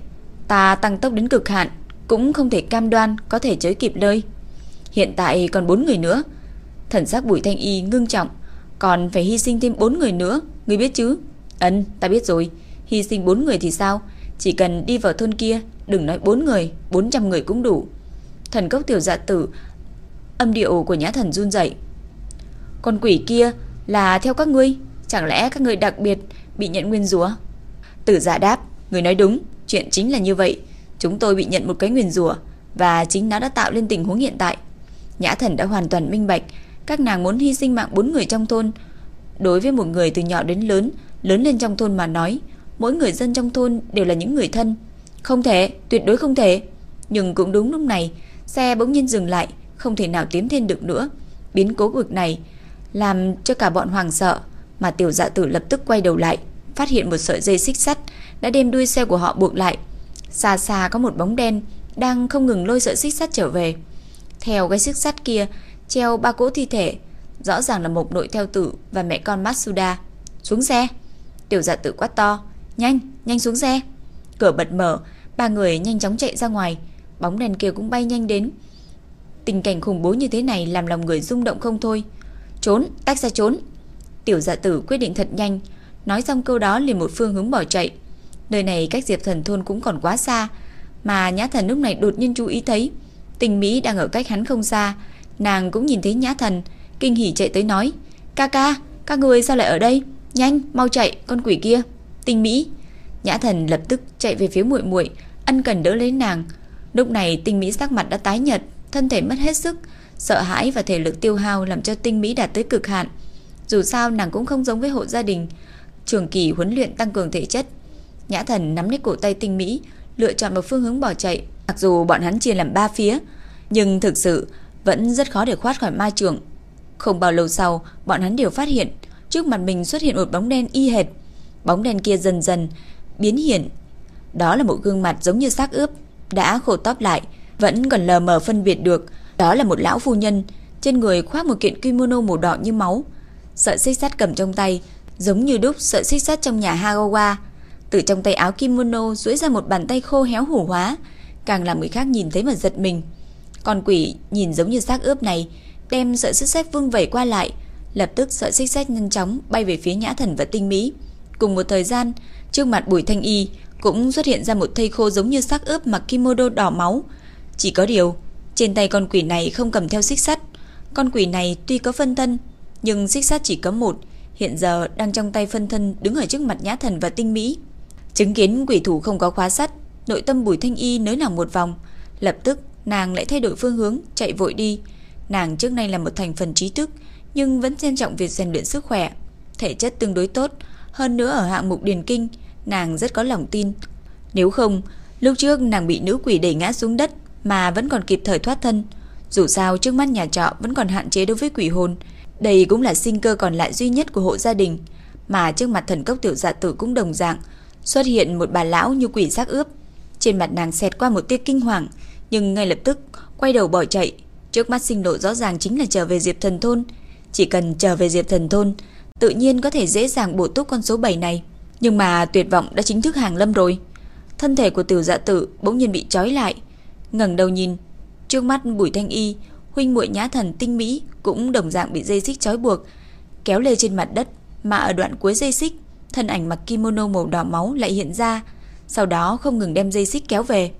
ta tăng tốc đến cực hạn, cũng không thể cam đoan có thể tới kịp nơi. Hiện tại còn bốn người nữa. Thần sắc Bùi Thanh Y ngưng trọng, còn phải hy sinh thêm bốn người nữa, ngươi biết chứ? ấn, ta biết rồi. Hy sinh bốn người thì sao? Chỉ cần đi vào thôn kia Đừng nói 4 người 400 người cũng đủ Thần cốc tiểu dạ tử Âm điệu của nhã thần run dậy Con quỷ kia là theo các ngươi Chẳng lẽ các ngươi đặc biệt Bị nhận nguyên rủa? Tử giả đáp Người nói đúng Chuyện chính là như vậy. Chúng tôi bị nhận một cái nguyên rủa Và chính nó đã tạo lên tình huống hiện tại. Nhã thần đã hoàn toàn minh bạch Các nàng muốn hy sinh mạng bốn người trong thôn. Đối với một người từ nhỏ đến lớn Lớn lên trong thôn mà nói Mỗi người dân trong thôn đều là những người thân. Không thể, tuyệt đối không thể. Nhưng cũng đúng lúc này, xe bỗng nhiên dừng lại, không thể nào tiến thêm được nữa. Biến cố vực này làm cho cả bọn hoàng sợ, mà tiểu dạ tử lập tức quay đầu lại, phát hiện một sợi dây xích sắt đã đem đuôi xe của họ buộc lại. Xa xa có một bóng đen đang không ngừng lôi sợi xích sắt trở về. Theo cái xích sắt kia treo ba cỗ thi thể, rõ ràng là một nội theo tử và mẹ con Matsuda. Xuống xe. Tiểu dạ tử quát to, "Nhanh, nhanh xuống xe." Cửa bật mở, ba người nhanh chóng chạy ra ngoài, bóng đèn kia cũng bay nhanh đến. Tình cảnh khủng bố như thế này làm lòng người rung động không thôi. Trốn, tách ra trốn. Tiểu dạ tử quyết định thật nhanh, nói xong câu đó liền một phương hướng bỏ chạy. Nơi này cách Diệp Thần thôn cũng còn quá xa, mà Nhã Thần lúc này đột nhiên chú ý thấy, Tình Mỹ đang ở cách hắn không xa, nàng cũng nhìn thấy Nhã Thần, kinh hỉ chạy tới nói: "Ca ca, các người sao lại ở đây? Nhanh, mau chạy, con quỷ kia." Tình Mỹ Nhã Thần lập tức chạy về phía muội muội, ân cần đỡ lấy nàng. Lúc này tình Mỹ sắc mặt đã tái nhợt, thân thể mất hết sức, sợ hãi và thể lực tiêu hao làm cho Tinh Mỹ đạt tới cực hạn. Dù sao nàng cũng không giống với hộ gia đình, trường kỳ huấn luyện tăng cường thể chất. Nhã Thần nắm lấy cổ tay Tinh Mỹ, lựa chọn một phương hướng bỏ chạy. Mặc dù bọn hắn chia làm ba phía, nhưng thực sự vẫn rất khó để thoát khỏi ma trường. Không bao lâu sau, bọn hắn đều phát hiện trước mặt mình xuất hiện một bóng đen y hệt. Bóng đen kia dần dần biến hiện. Đó là một gương mặt giống như xác ướp, đã khô tóc lại, vẫn còn lờ mờ phân biệt được. Đó là một lão phu nhân, trên người khoác một kiện kimono màu đỏ như máu. Sợi xích sắt cầm trong tay, giống như đúc sợi xích sắt trong nhà Hagawa. Từ trong tay áo kimono duỗi ra một bàn tay khô héo hủ hóa, càng làm người khác nhìn thấy mà giật mình. Con quỷ nhìn giống như xác ướp này, đem sợi xích sắt vương vẩy qua lại, lập tức sợi xích sắt nhanh chóng bay về phía Nhã Thần và Tinh Mỹ. Cùng một thời gian, Trước mặt Bùi Thanh Y cũng xuất hiện ra một thây khô giống như xác ướp mặc kimono đỏ máu. Chỉ có điều, trên tay con quỷ này không cầm theo xích sắt. Con quỷ này tuy có phân thân, nhưng xích sắt chỉ có một, hiện giờ đang trong tay phân thân đứng ở trước mặt Nhã Thần và Tinh Mỹ. Chứng kiến quỷ thủ không có khóa sắt, nội tâm Bùi Thanh Y nới lỏng một vòng, lập tức nàng lại thay đổi phương hướng, chạy vội đi. Nàng trước nay là một thành phần trí thức, nhưng vẫn xem trọng việc rèn luyện sức khỏe, thể chất tương đối tốt, hơn nữa ở hạng mục điền kinh, nàng rất có lòng tin. Nếu không, lúc trước nàng bị nữ quỷ đẩy ngã xuống đất, mà vẫn còn kịp thời thoát thân. Dù sao trước mắt nhà trọ vẫn còn hạn chế đối với quỷ hồn, đây cũng là sinh cơ còn lại duy nhất của hộ gia đình, mà trước mặt thần cốc tiểu dạ tử cũng đồng dạng, xuất hiện một bà lão như quỷ xác ướp. Trên mặt nàng xẹt qua một tia kinh hoàng, nhưng ngay lập tức quay đầu bỏ chạy. Trước mắt sinh lộ rõ ràng chính là trở về Diệp Thần Thôn. Chỉ cần trở về Diệp Thần Thôn, tự nhiên có thể dễ dàng bổ túc con số 7 này. Nhưng mà tuyệt vọng đã chính thức hàng lâm rồi. Thân thể của tiểu dạ tử bỗng nhiên bị trói lại ngẩng đầu nhìn, trước mắt Bùi Thanh Y, huynh muội nhã thần tinh mỹ cũng đồng dạng bị dây xích trói buộc, kéo lê trên mặt đất, mà ở đoạn cuối dây xích, thân ảnh mặc kimono màu đỏ máu lại hiện ra, sau đó không ngừng đem dây xích kéo về.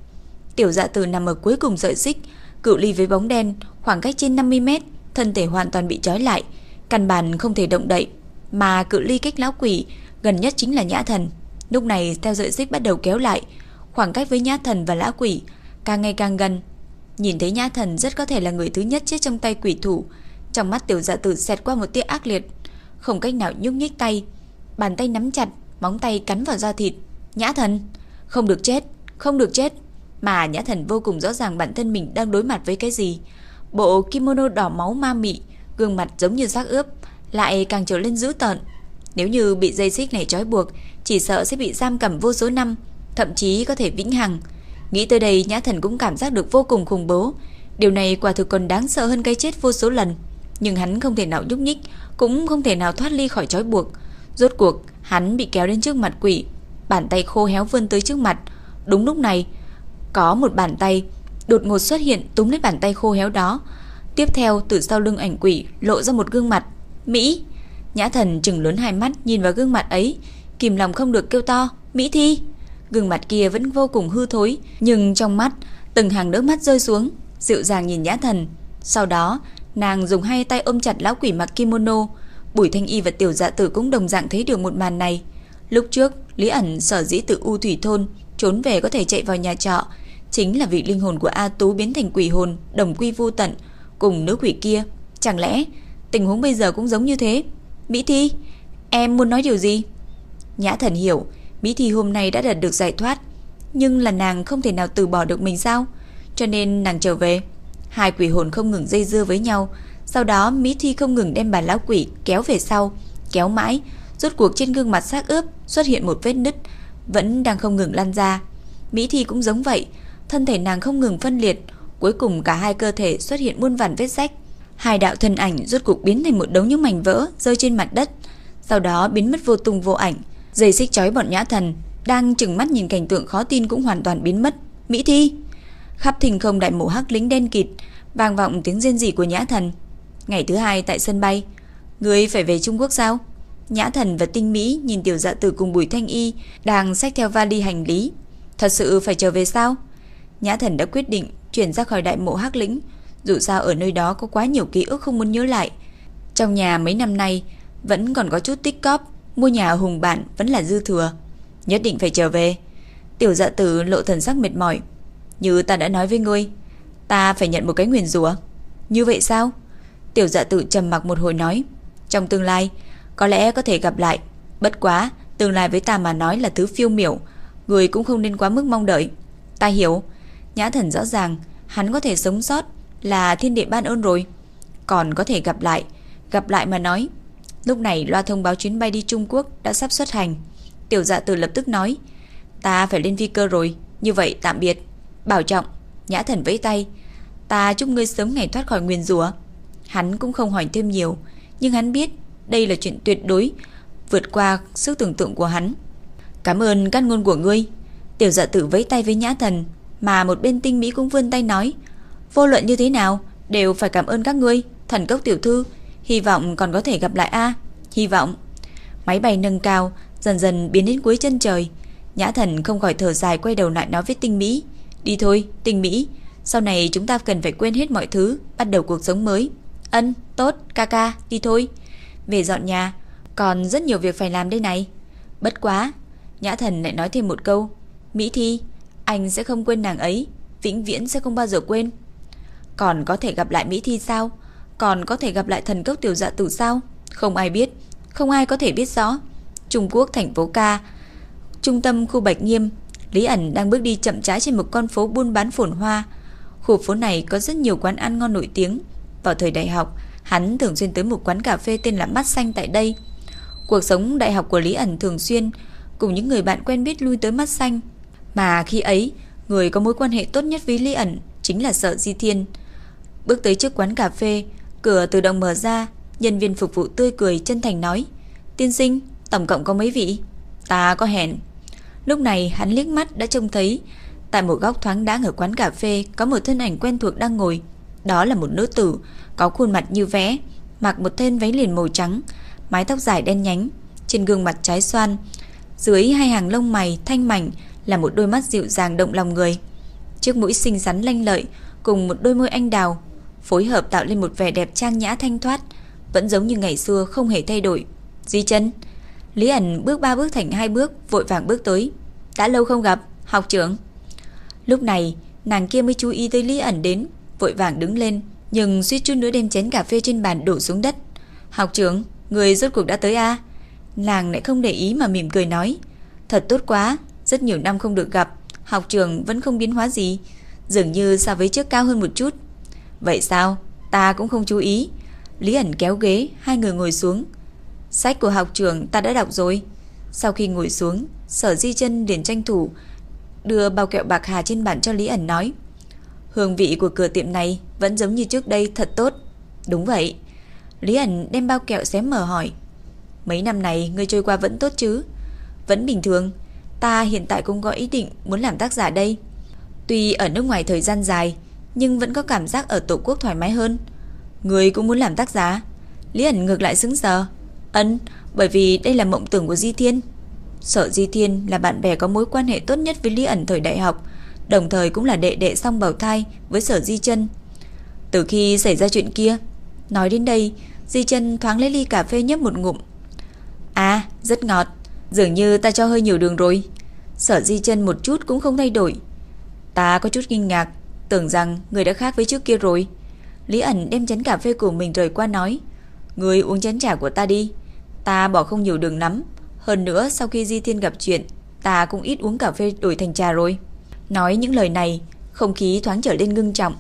Tiểu Dạ Tử nằm ở cuối cùng sợi xích, cự ly với bóng đen, khoảng cách trên 50 mét, thân thể hoàn toàn bị trói lại, căn bản không thể động đậy, mà cự ly cách lão quỷ gần nhất chính là Nhã Thần. Lúc này theo sợi xích bắt đầu kéo lại, khoảng cách với Nhã Thần và lão quỷ càng ngày càng gần. Nhìn thấy Nhã Thần rất có thể là người thứ nhất chết trong tay quỷ thủ, trong mắt Tiểu Dạ Tử xẹt qua một tia ác liệt, không cách nào nhúc nhích tay, bàn tay nắm chặt, móng tay cắn vào da thịt. Nhã Thần, không được chết, không được chết. Mà Nhã Thần vô cùng rõ ràng bản thân mình đang đối mặt với cái gì. Bộ kimono đỏ máu ma mị, gương mặt giống như xác ướp, lại càng trở lên dữ tợn. Nếu như bị dây xích này trói buộc, chỉ sợ sẽ bị giam cầm vô số năm, thậm chí có thể vĩnh hằng. Nghĩ tới đây, Nhã Thần cũng cảm giác được vô cùng khủng bố. Điều này quả thực còn đáng sợ hơn cái chết vô số lần. Nhưng hắn không thể nào nhúc nhích, cũng không thể nào thoát ly khỏi trói buộc. Rốt cuộc, hắn bị kéo đến trước mặt quỷ, bàn tay khô héo vươn tới trước mặt. Đúng lúc này, có một bàn tay đột ngột xuất hiện túm lấy bàn tay khô héo đó. Tiếp theo, từ sau lưng ảnh quỷ lộ ra một gương mặt. Mỹ! Nhã thần trừng lớn hai mắt nhìn vào gương mặt ấy, kìm lòng không được kêu to. Mỹ Thi! Gương mặt kia vẫn vô cùng hư thối, nhưng trong mắt, từng hàng nước mắt rơi xuống, dịu dàng nhìn nhã thần. Sau đó, nàng dùng hai tay ôm chặt lão quỷ mặc kimono. Bùi Thanh Y và Tiểu Dạ Tử cũng đồng dạng thấy được một màn này. Lúc trước, Lý ẩn sở dĩ từ U Thủy Thôn trốn về có thể chạy vào nhà trọ, chính là vị linh hồn của A Tú biến thành quỷ hồn, đồng quy vô tận, cùng nữ quỷ kia. Chẳng lẽ tình huống bây giờ cũng giống như thế? Mỹ Thi, em muốn nói điều gì? Nhã thần hiểu, Mỹ Thi hôm nay đã đạt được giải thoát, nhưng là nàng không thể nào từ bỏ được mình sao? Cho nên nàng trở về. Hai quỷ hồn không ngừng dây dưa với nhau, sau đó Mỹ Thi không ngừng đem bà lão quỷ kéo về sau, kéo mãi, rốt cuộc trên gương mặt xác ướp xuất hiện một vết nứt, vẫn đang không ngừng lan ra. Mỹ Thi cũng giống vậy, thân thể nàng không ngừng phân liệt, cuối cùng cả hai cơ thể xuất hiện muôn vàn vết rách. Hai đạo thân ảnh rốt cuộc biến thành một đống những mảnh vỡ rơi trên mặt đất, sau đó biến mất vô tung vô ảnh. Dây xích chói bọn nhã thần đang chừng mắt nhìn cảnh tượng khó tin cũng hoàn toàn biến mất. Mỹ Thi, khắp thình không đại mộ hắc lính đen kịt, vang vọng tiếng rên rỉ của nhã thần. Ngày thứ hai tại sân bay, người phải về Trung Quốc sao? Nhã thần và tinh mỹ nhìn tiểu dạ tử cùng bùi thanh y đang xách theo vali hành lý. Thật sự phải trở về sao? Nhã thần đã quyết định chuyển ra khỏi đại mộ hắc lĩnh. Dù sao ở nơi đó có quá nhiều ký ức không muốn nhớ lại. Trong nhà mấy năm nay vẫn còn có chút tích cóp. Mua nhà hùng bạn vẫn là dư thừa. Nhất định phải trở về. Tiểu dạ tử lộ thần sắc mệt mỏi. Như ta đã nói với ngươi, ta phải nhận một cái nguyền rủa. Như vậy sao? Tiểu dạ tử trầm mặc một hồi nói. Trong tương lai, có lẽ có thể gặp lại. Bất quá, tương lai với ta mà nói là thứ phiêu miểu. Người cũng không nên quá mức mong đợi. Ta hiểu. Nhã thần rõ ràng, hắn có thể sống sót là thiên địa ban ơn rồi. Còn có thể gặp lại. Gặp lại mà nói. Lúc này loa thông báo chuyến bay đi Trung Quốc đã sắp xuất hành. Tiểu dạ tử lập tức nói. Ta phải lên phi cơ rồi. Như vậy tạm biệt. Bảo trọng. Nhã thần vẫy tay. Ta chúc ngươi sớm ngày thoát khỏi nguyên rủa. Hắn cũng không hỏi thêm nhiều, nhưng hắn biết đây là chuyện tuyệt đối, vượt qua sức tưởng tượng của hắn. Cảm ơn các ngôn của ngươi. Tiểu dạ tử vẫy tay với nhã thần, mà một bên tinh mỹ cũng vươn tay nói. Vô luận như thế nào, đều phải cảm ơn các ngươi, thần cốc tiểu thư. Hy vọng còn có thể gặp lại a Hy vọng. Máy bay nâng cao, dần dần biến đến cuối chân trời. Nhã thần không khỏi thở dài quay đầu lại nói với tinh mỹ. Đi thôi, tinh mỹ. Sau này chúng ta cần phải quên hết mọi thứ, bắt đầu cuộc sống mới. Ân, tốt, ca ca, đi thôi. Về dọn nhà, còn rất nhiều việc phải làm đây này. Bất quá, Nhã Thần lại nói thêm một câu. Mỹ Thi, anh sẽ không quên nàng ấy, vĩnh viễn sẽ không bao giờ quên. Còn có thể gặp lại Mỹ Thi sao? Còn có thể gặp lại thần cốc tiểu dạ tử sao? Không ai biết, không ai có thể biết rõ. Trung Quốc thành phố ca, trung tâm khu Bạch Nghiêm, Lý ẩn đang bước đi chậm trái trên một con phố buôn bán phồn hoa. Khu phố này có rất nhiều quán ăn ngon nổi tiếng. Vào thời đại học, hắn thường xuyên tới một quán cà phê tên là Mắt Xanh tại đây. Cuộc sống đại học của Lý ẩn thường xuyên cùng những người bạn quen biết lui tới Mắt Xanh. Mà khi ấy, người có mối quan hệ tốt nhất với Lý ẩn chính là Sợ Di Thiên. Bước tới trước quán cà phê, cửa tự động mở ra, nhân viên phục vụ tươi cười chân thành nói: "Tiên sinh, tổng cộng có mấy vị?" "Ta có hẹn." Lúc này hắn liếc mắt đã trông thấy tại một góc thoáng đãng ở quán cà phê có một thân ảnh quen thuộc đang ngồi. Đó là một nữ tử có khuôn mặt như vẽ, mặc một thân váy liền màu trắng, mái tóc dài đen nhánh, trên gương mặt trái xoan, dưới hai hàng lông mày thanh mảnh là một đôi mắt dịu dàng động lòng người. trước mũi xinh xắn lanh lợi cùng một đôi môi anh đào phối hợp tạo lên một vẻ đẹp trang nhã thanh thoát, vẫn giống như ngày xưa không hề thay đổi. Di chân Lý ẩn bước ba bước thành hai bước, vội vàng bước tới. Đã lâu không gặp, học trưởng. Lúc này, nàng kia mới chú ý tới Lý ẩn đến, vội vàng đứng lên, nhưng suýt chút nữa đem chén cà phê trên bàn đổ xuống đất. Học trưởng, người rốt cuộc đã tới a à? Nàng lại không để ý mà mỉm cười nói. Thật tốt quá, rất nhiều năm không được gặp, học trường vẫn không biến hóa gì, dường như so với trước cao hơn một chút. Vậy sao? Ta cũng không chú ý. Lý ẩn kéo ghế, hai người ngồi xuống. Sách của học trường ta đã đọc rồi. Sau khi ngồi xuống, sở di chân liền tranh thủ, đưa bao kẹo bạc hà trên bàn cho Lý ẩn nói. Hương vị của cửa tiệm này vẫn giống như trước đây thật tốt. Đúng vậy. Lý ẩn đem bao kẹo xém mở hỏi. Mấy năm này ngươi trôi qua vẫn tốt chứ? Vẫn bình thường. Ta hiện tại cũng có ý định muốn làm tác giả đây. Tuy ở nước ngoài thời gian dài, nhưng vẫn có cảm giác ở tổ quốc thoải mái hơn. Người cũng muốn làm tác giả. Lý ẩn ngược lại xứng sờ. Ấn, bởi vì đây là mộng tưởng của Di Thiên. Sở Di Thiên là bạn bè có mối quan hệ tốt nhất với Lý ẩn thời đại học, đồng thời cũng là đệ đệ song bào thai với Sở Di Chân. Từ khi xảy ra chuyện kia, nói đến đây, Di Chân thoáng lấy ly cà phê nhấp một ngụm. À, rất ngọt, dường như ta cho hơi nhiều đường rồi. Sở Di Chân một chút cũng không thay đổi. Ta có chút kinh ngạc, tưởng rằng người đã khác với trước kia rồi. Lý ẩn đem chén cà phê của mình rời qua nói, người uống chén trà của ta đi, ta bỏ không nhiều đường lắm, hơn nữa sau khi Di Thiên gặp chuyện, ta cũng ít uống cà phê đổi thành trà rồi. Nói những lời này, không khí thoáng trở lên ngưng trọng.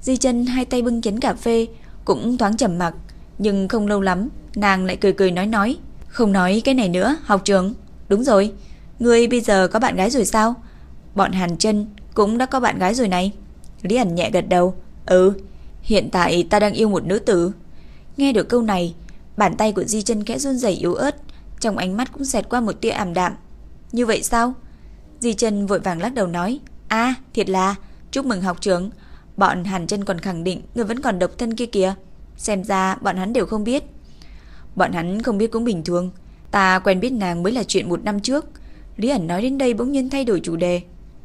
Di chân hai tay bưng chén cà phê, cũng thoáng trầm mặc, nhưng không lâu lắm, nàng lại cười cười nói nói. Không nói cái này nữa, học trường. Đúng rồi, ngươi bây giờ có bạn gái rồi sao? Bọn Hàn chân cũng đã có bạn gái rồi này. Lý ẩn nhẹ gật đầu. Ừ, hiện tại ta đang yêu một nữ tử. Nghe được câu này, bàn tay của Di chân khẽ run rẩy yếu ớt, trong ánh mắt cũng xẹt qua một tia ảm đạm. Như vậy sao? Di chân vội vàng lắc đầu nói. a thiệt là, chúc mừng học trưởng. Bọn Hàn chân còn khẳng định người vẫn còn độc thân kia kìa. Xem ra bọn hắn đều không biết. Bọn hắn không biết cũng bình thường. Ta quen biết nàng mới là chuyện một năm trước. Lý ẩn nói đến đây bỗng nhiên thay đổi chủ đề.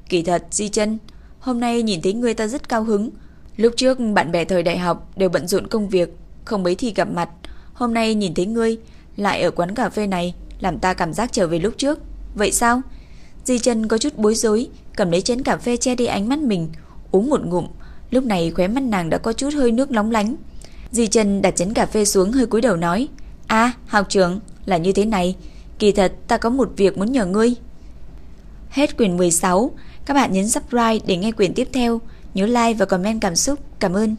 Kỳ thật, Di chân hôm nay nhìn thấy ngươi ta rất cao hứng. Lúc trước bạn bè thời đại học đều bận rộn công việc, không mấy thì gặp mặt. Hôm nay nhìn thấy ngươi, lại ở quán cà phê này, làm ta cảm giác trở về lúc trước. Vậy sao? Di chân có chút bối rối, cầm lấy chén cà phê che đi ánh mắt mình, uống một ngụm. Lúc này khóe mắt nàng đã có chút hơi nước nóng lánh. Di chân đặt chén cà phê xuống hơi cúi đầu nói. À, học trưởng, là như thế này. Kỳ thật ta có một việc muốn nhờ ngươi. Hết quyển 16. Các bạn nhấn subscribe để nghe quyển tiếp theo. Nhớ like và comment cảm xúc. Cảm ơn.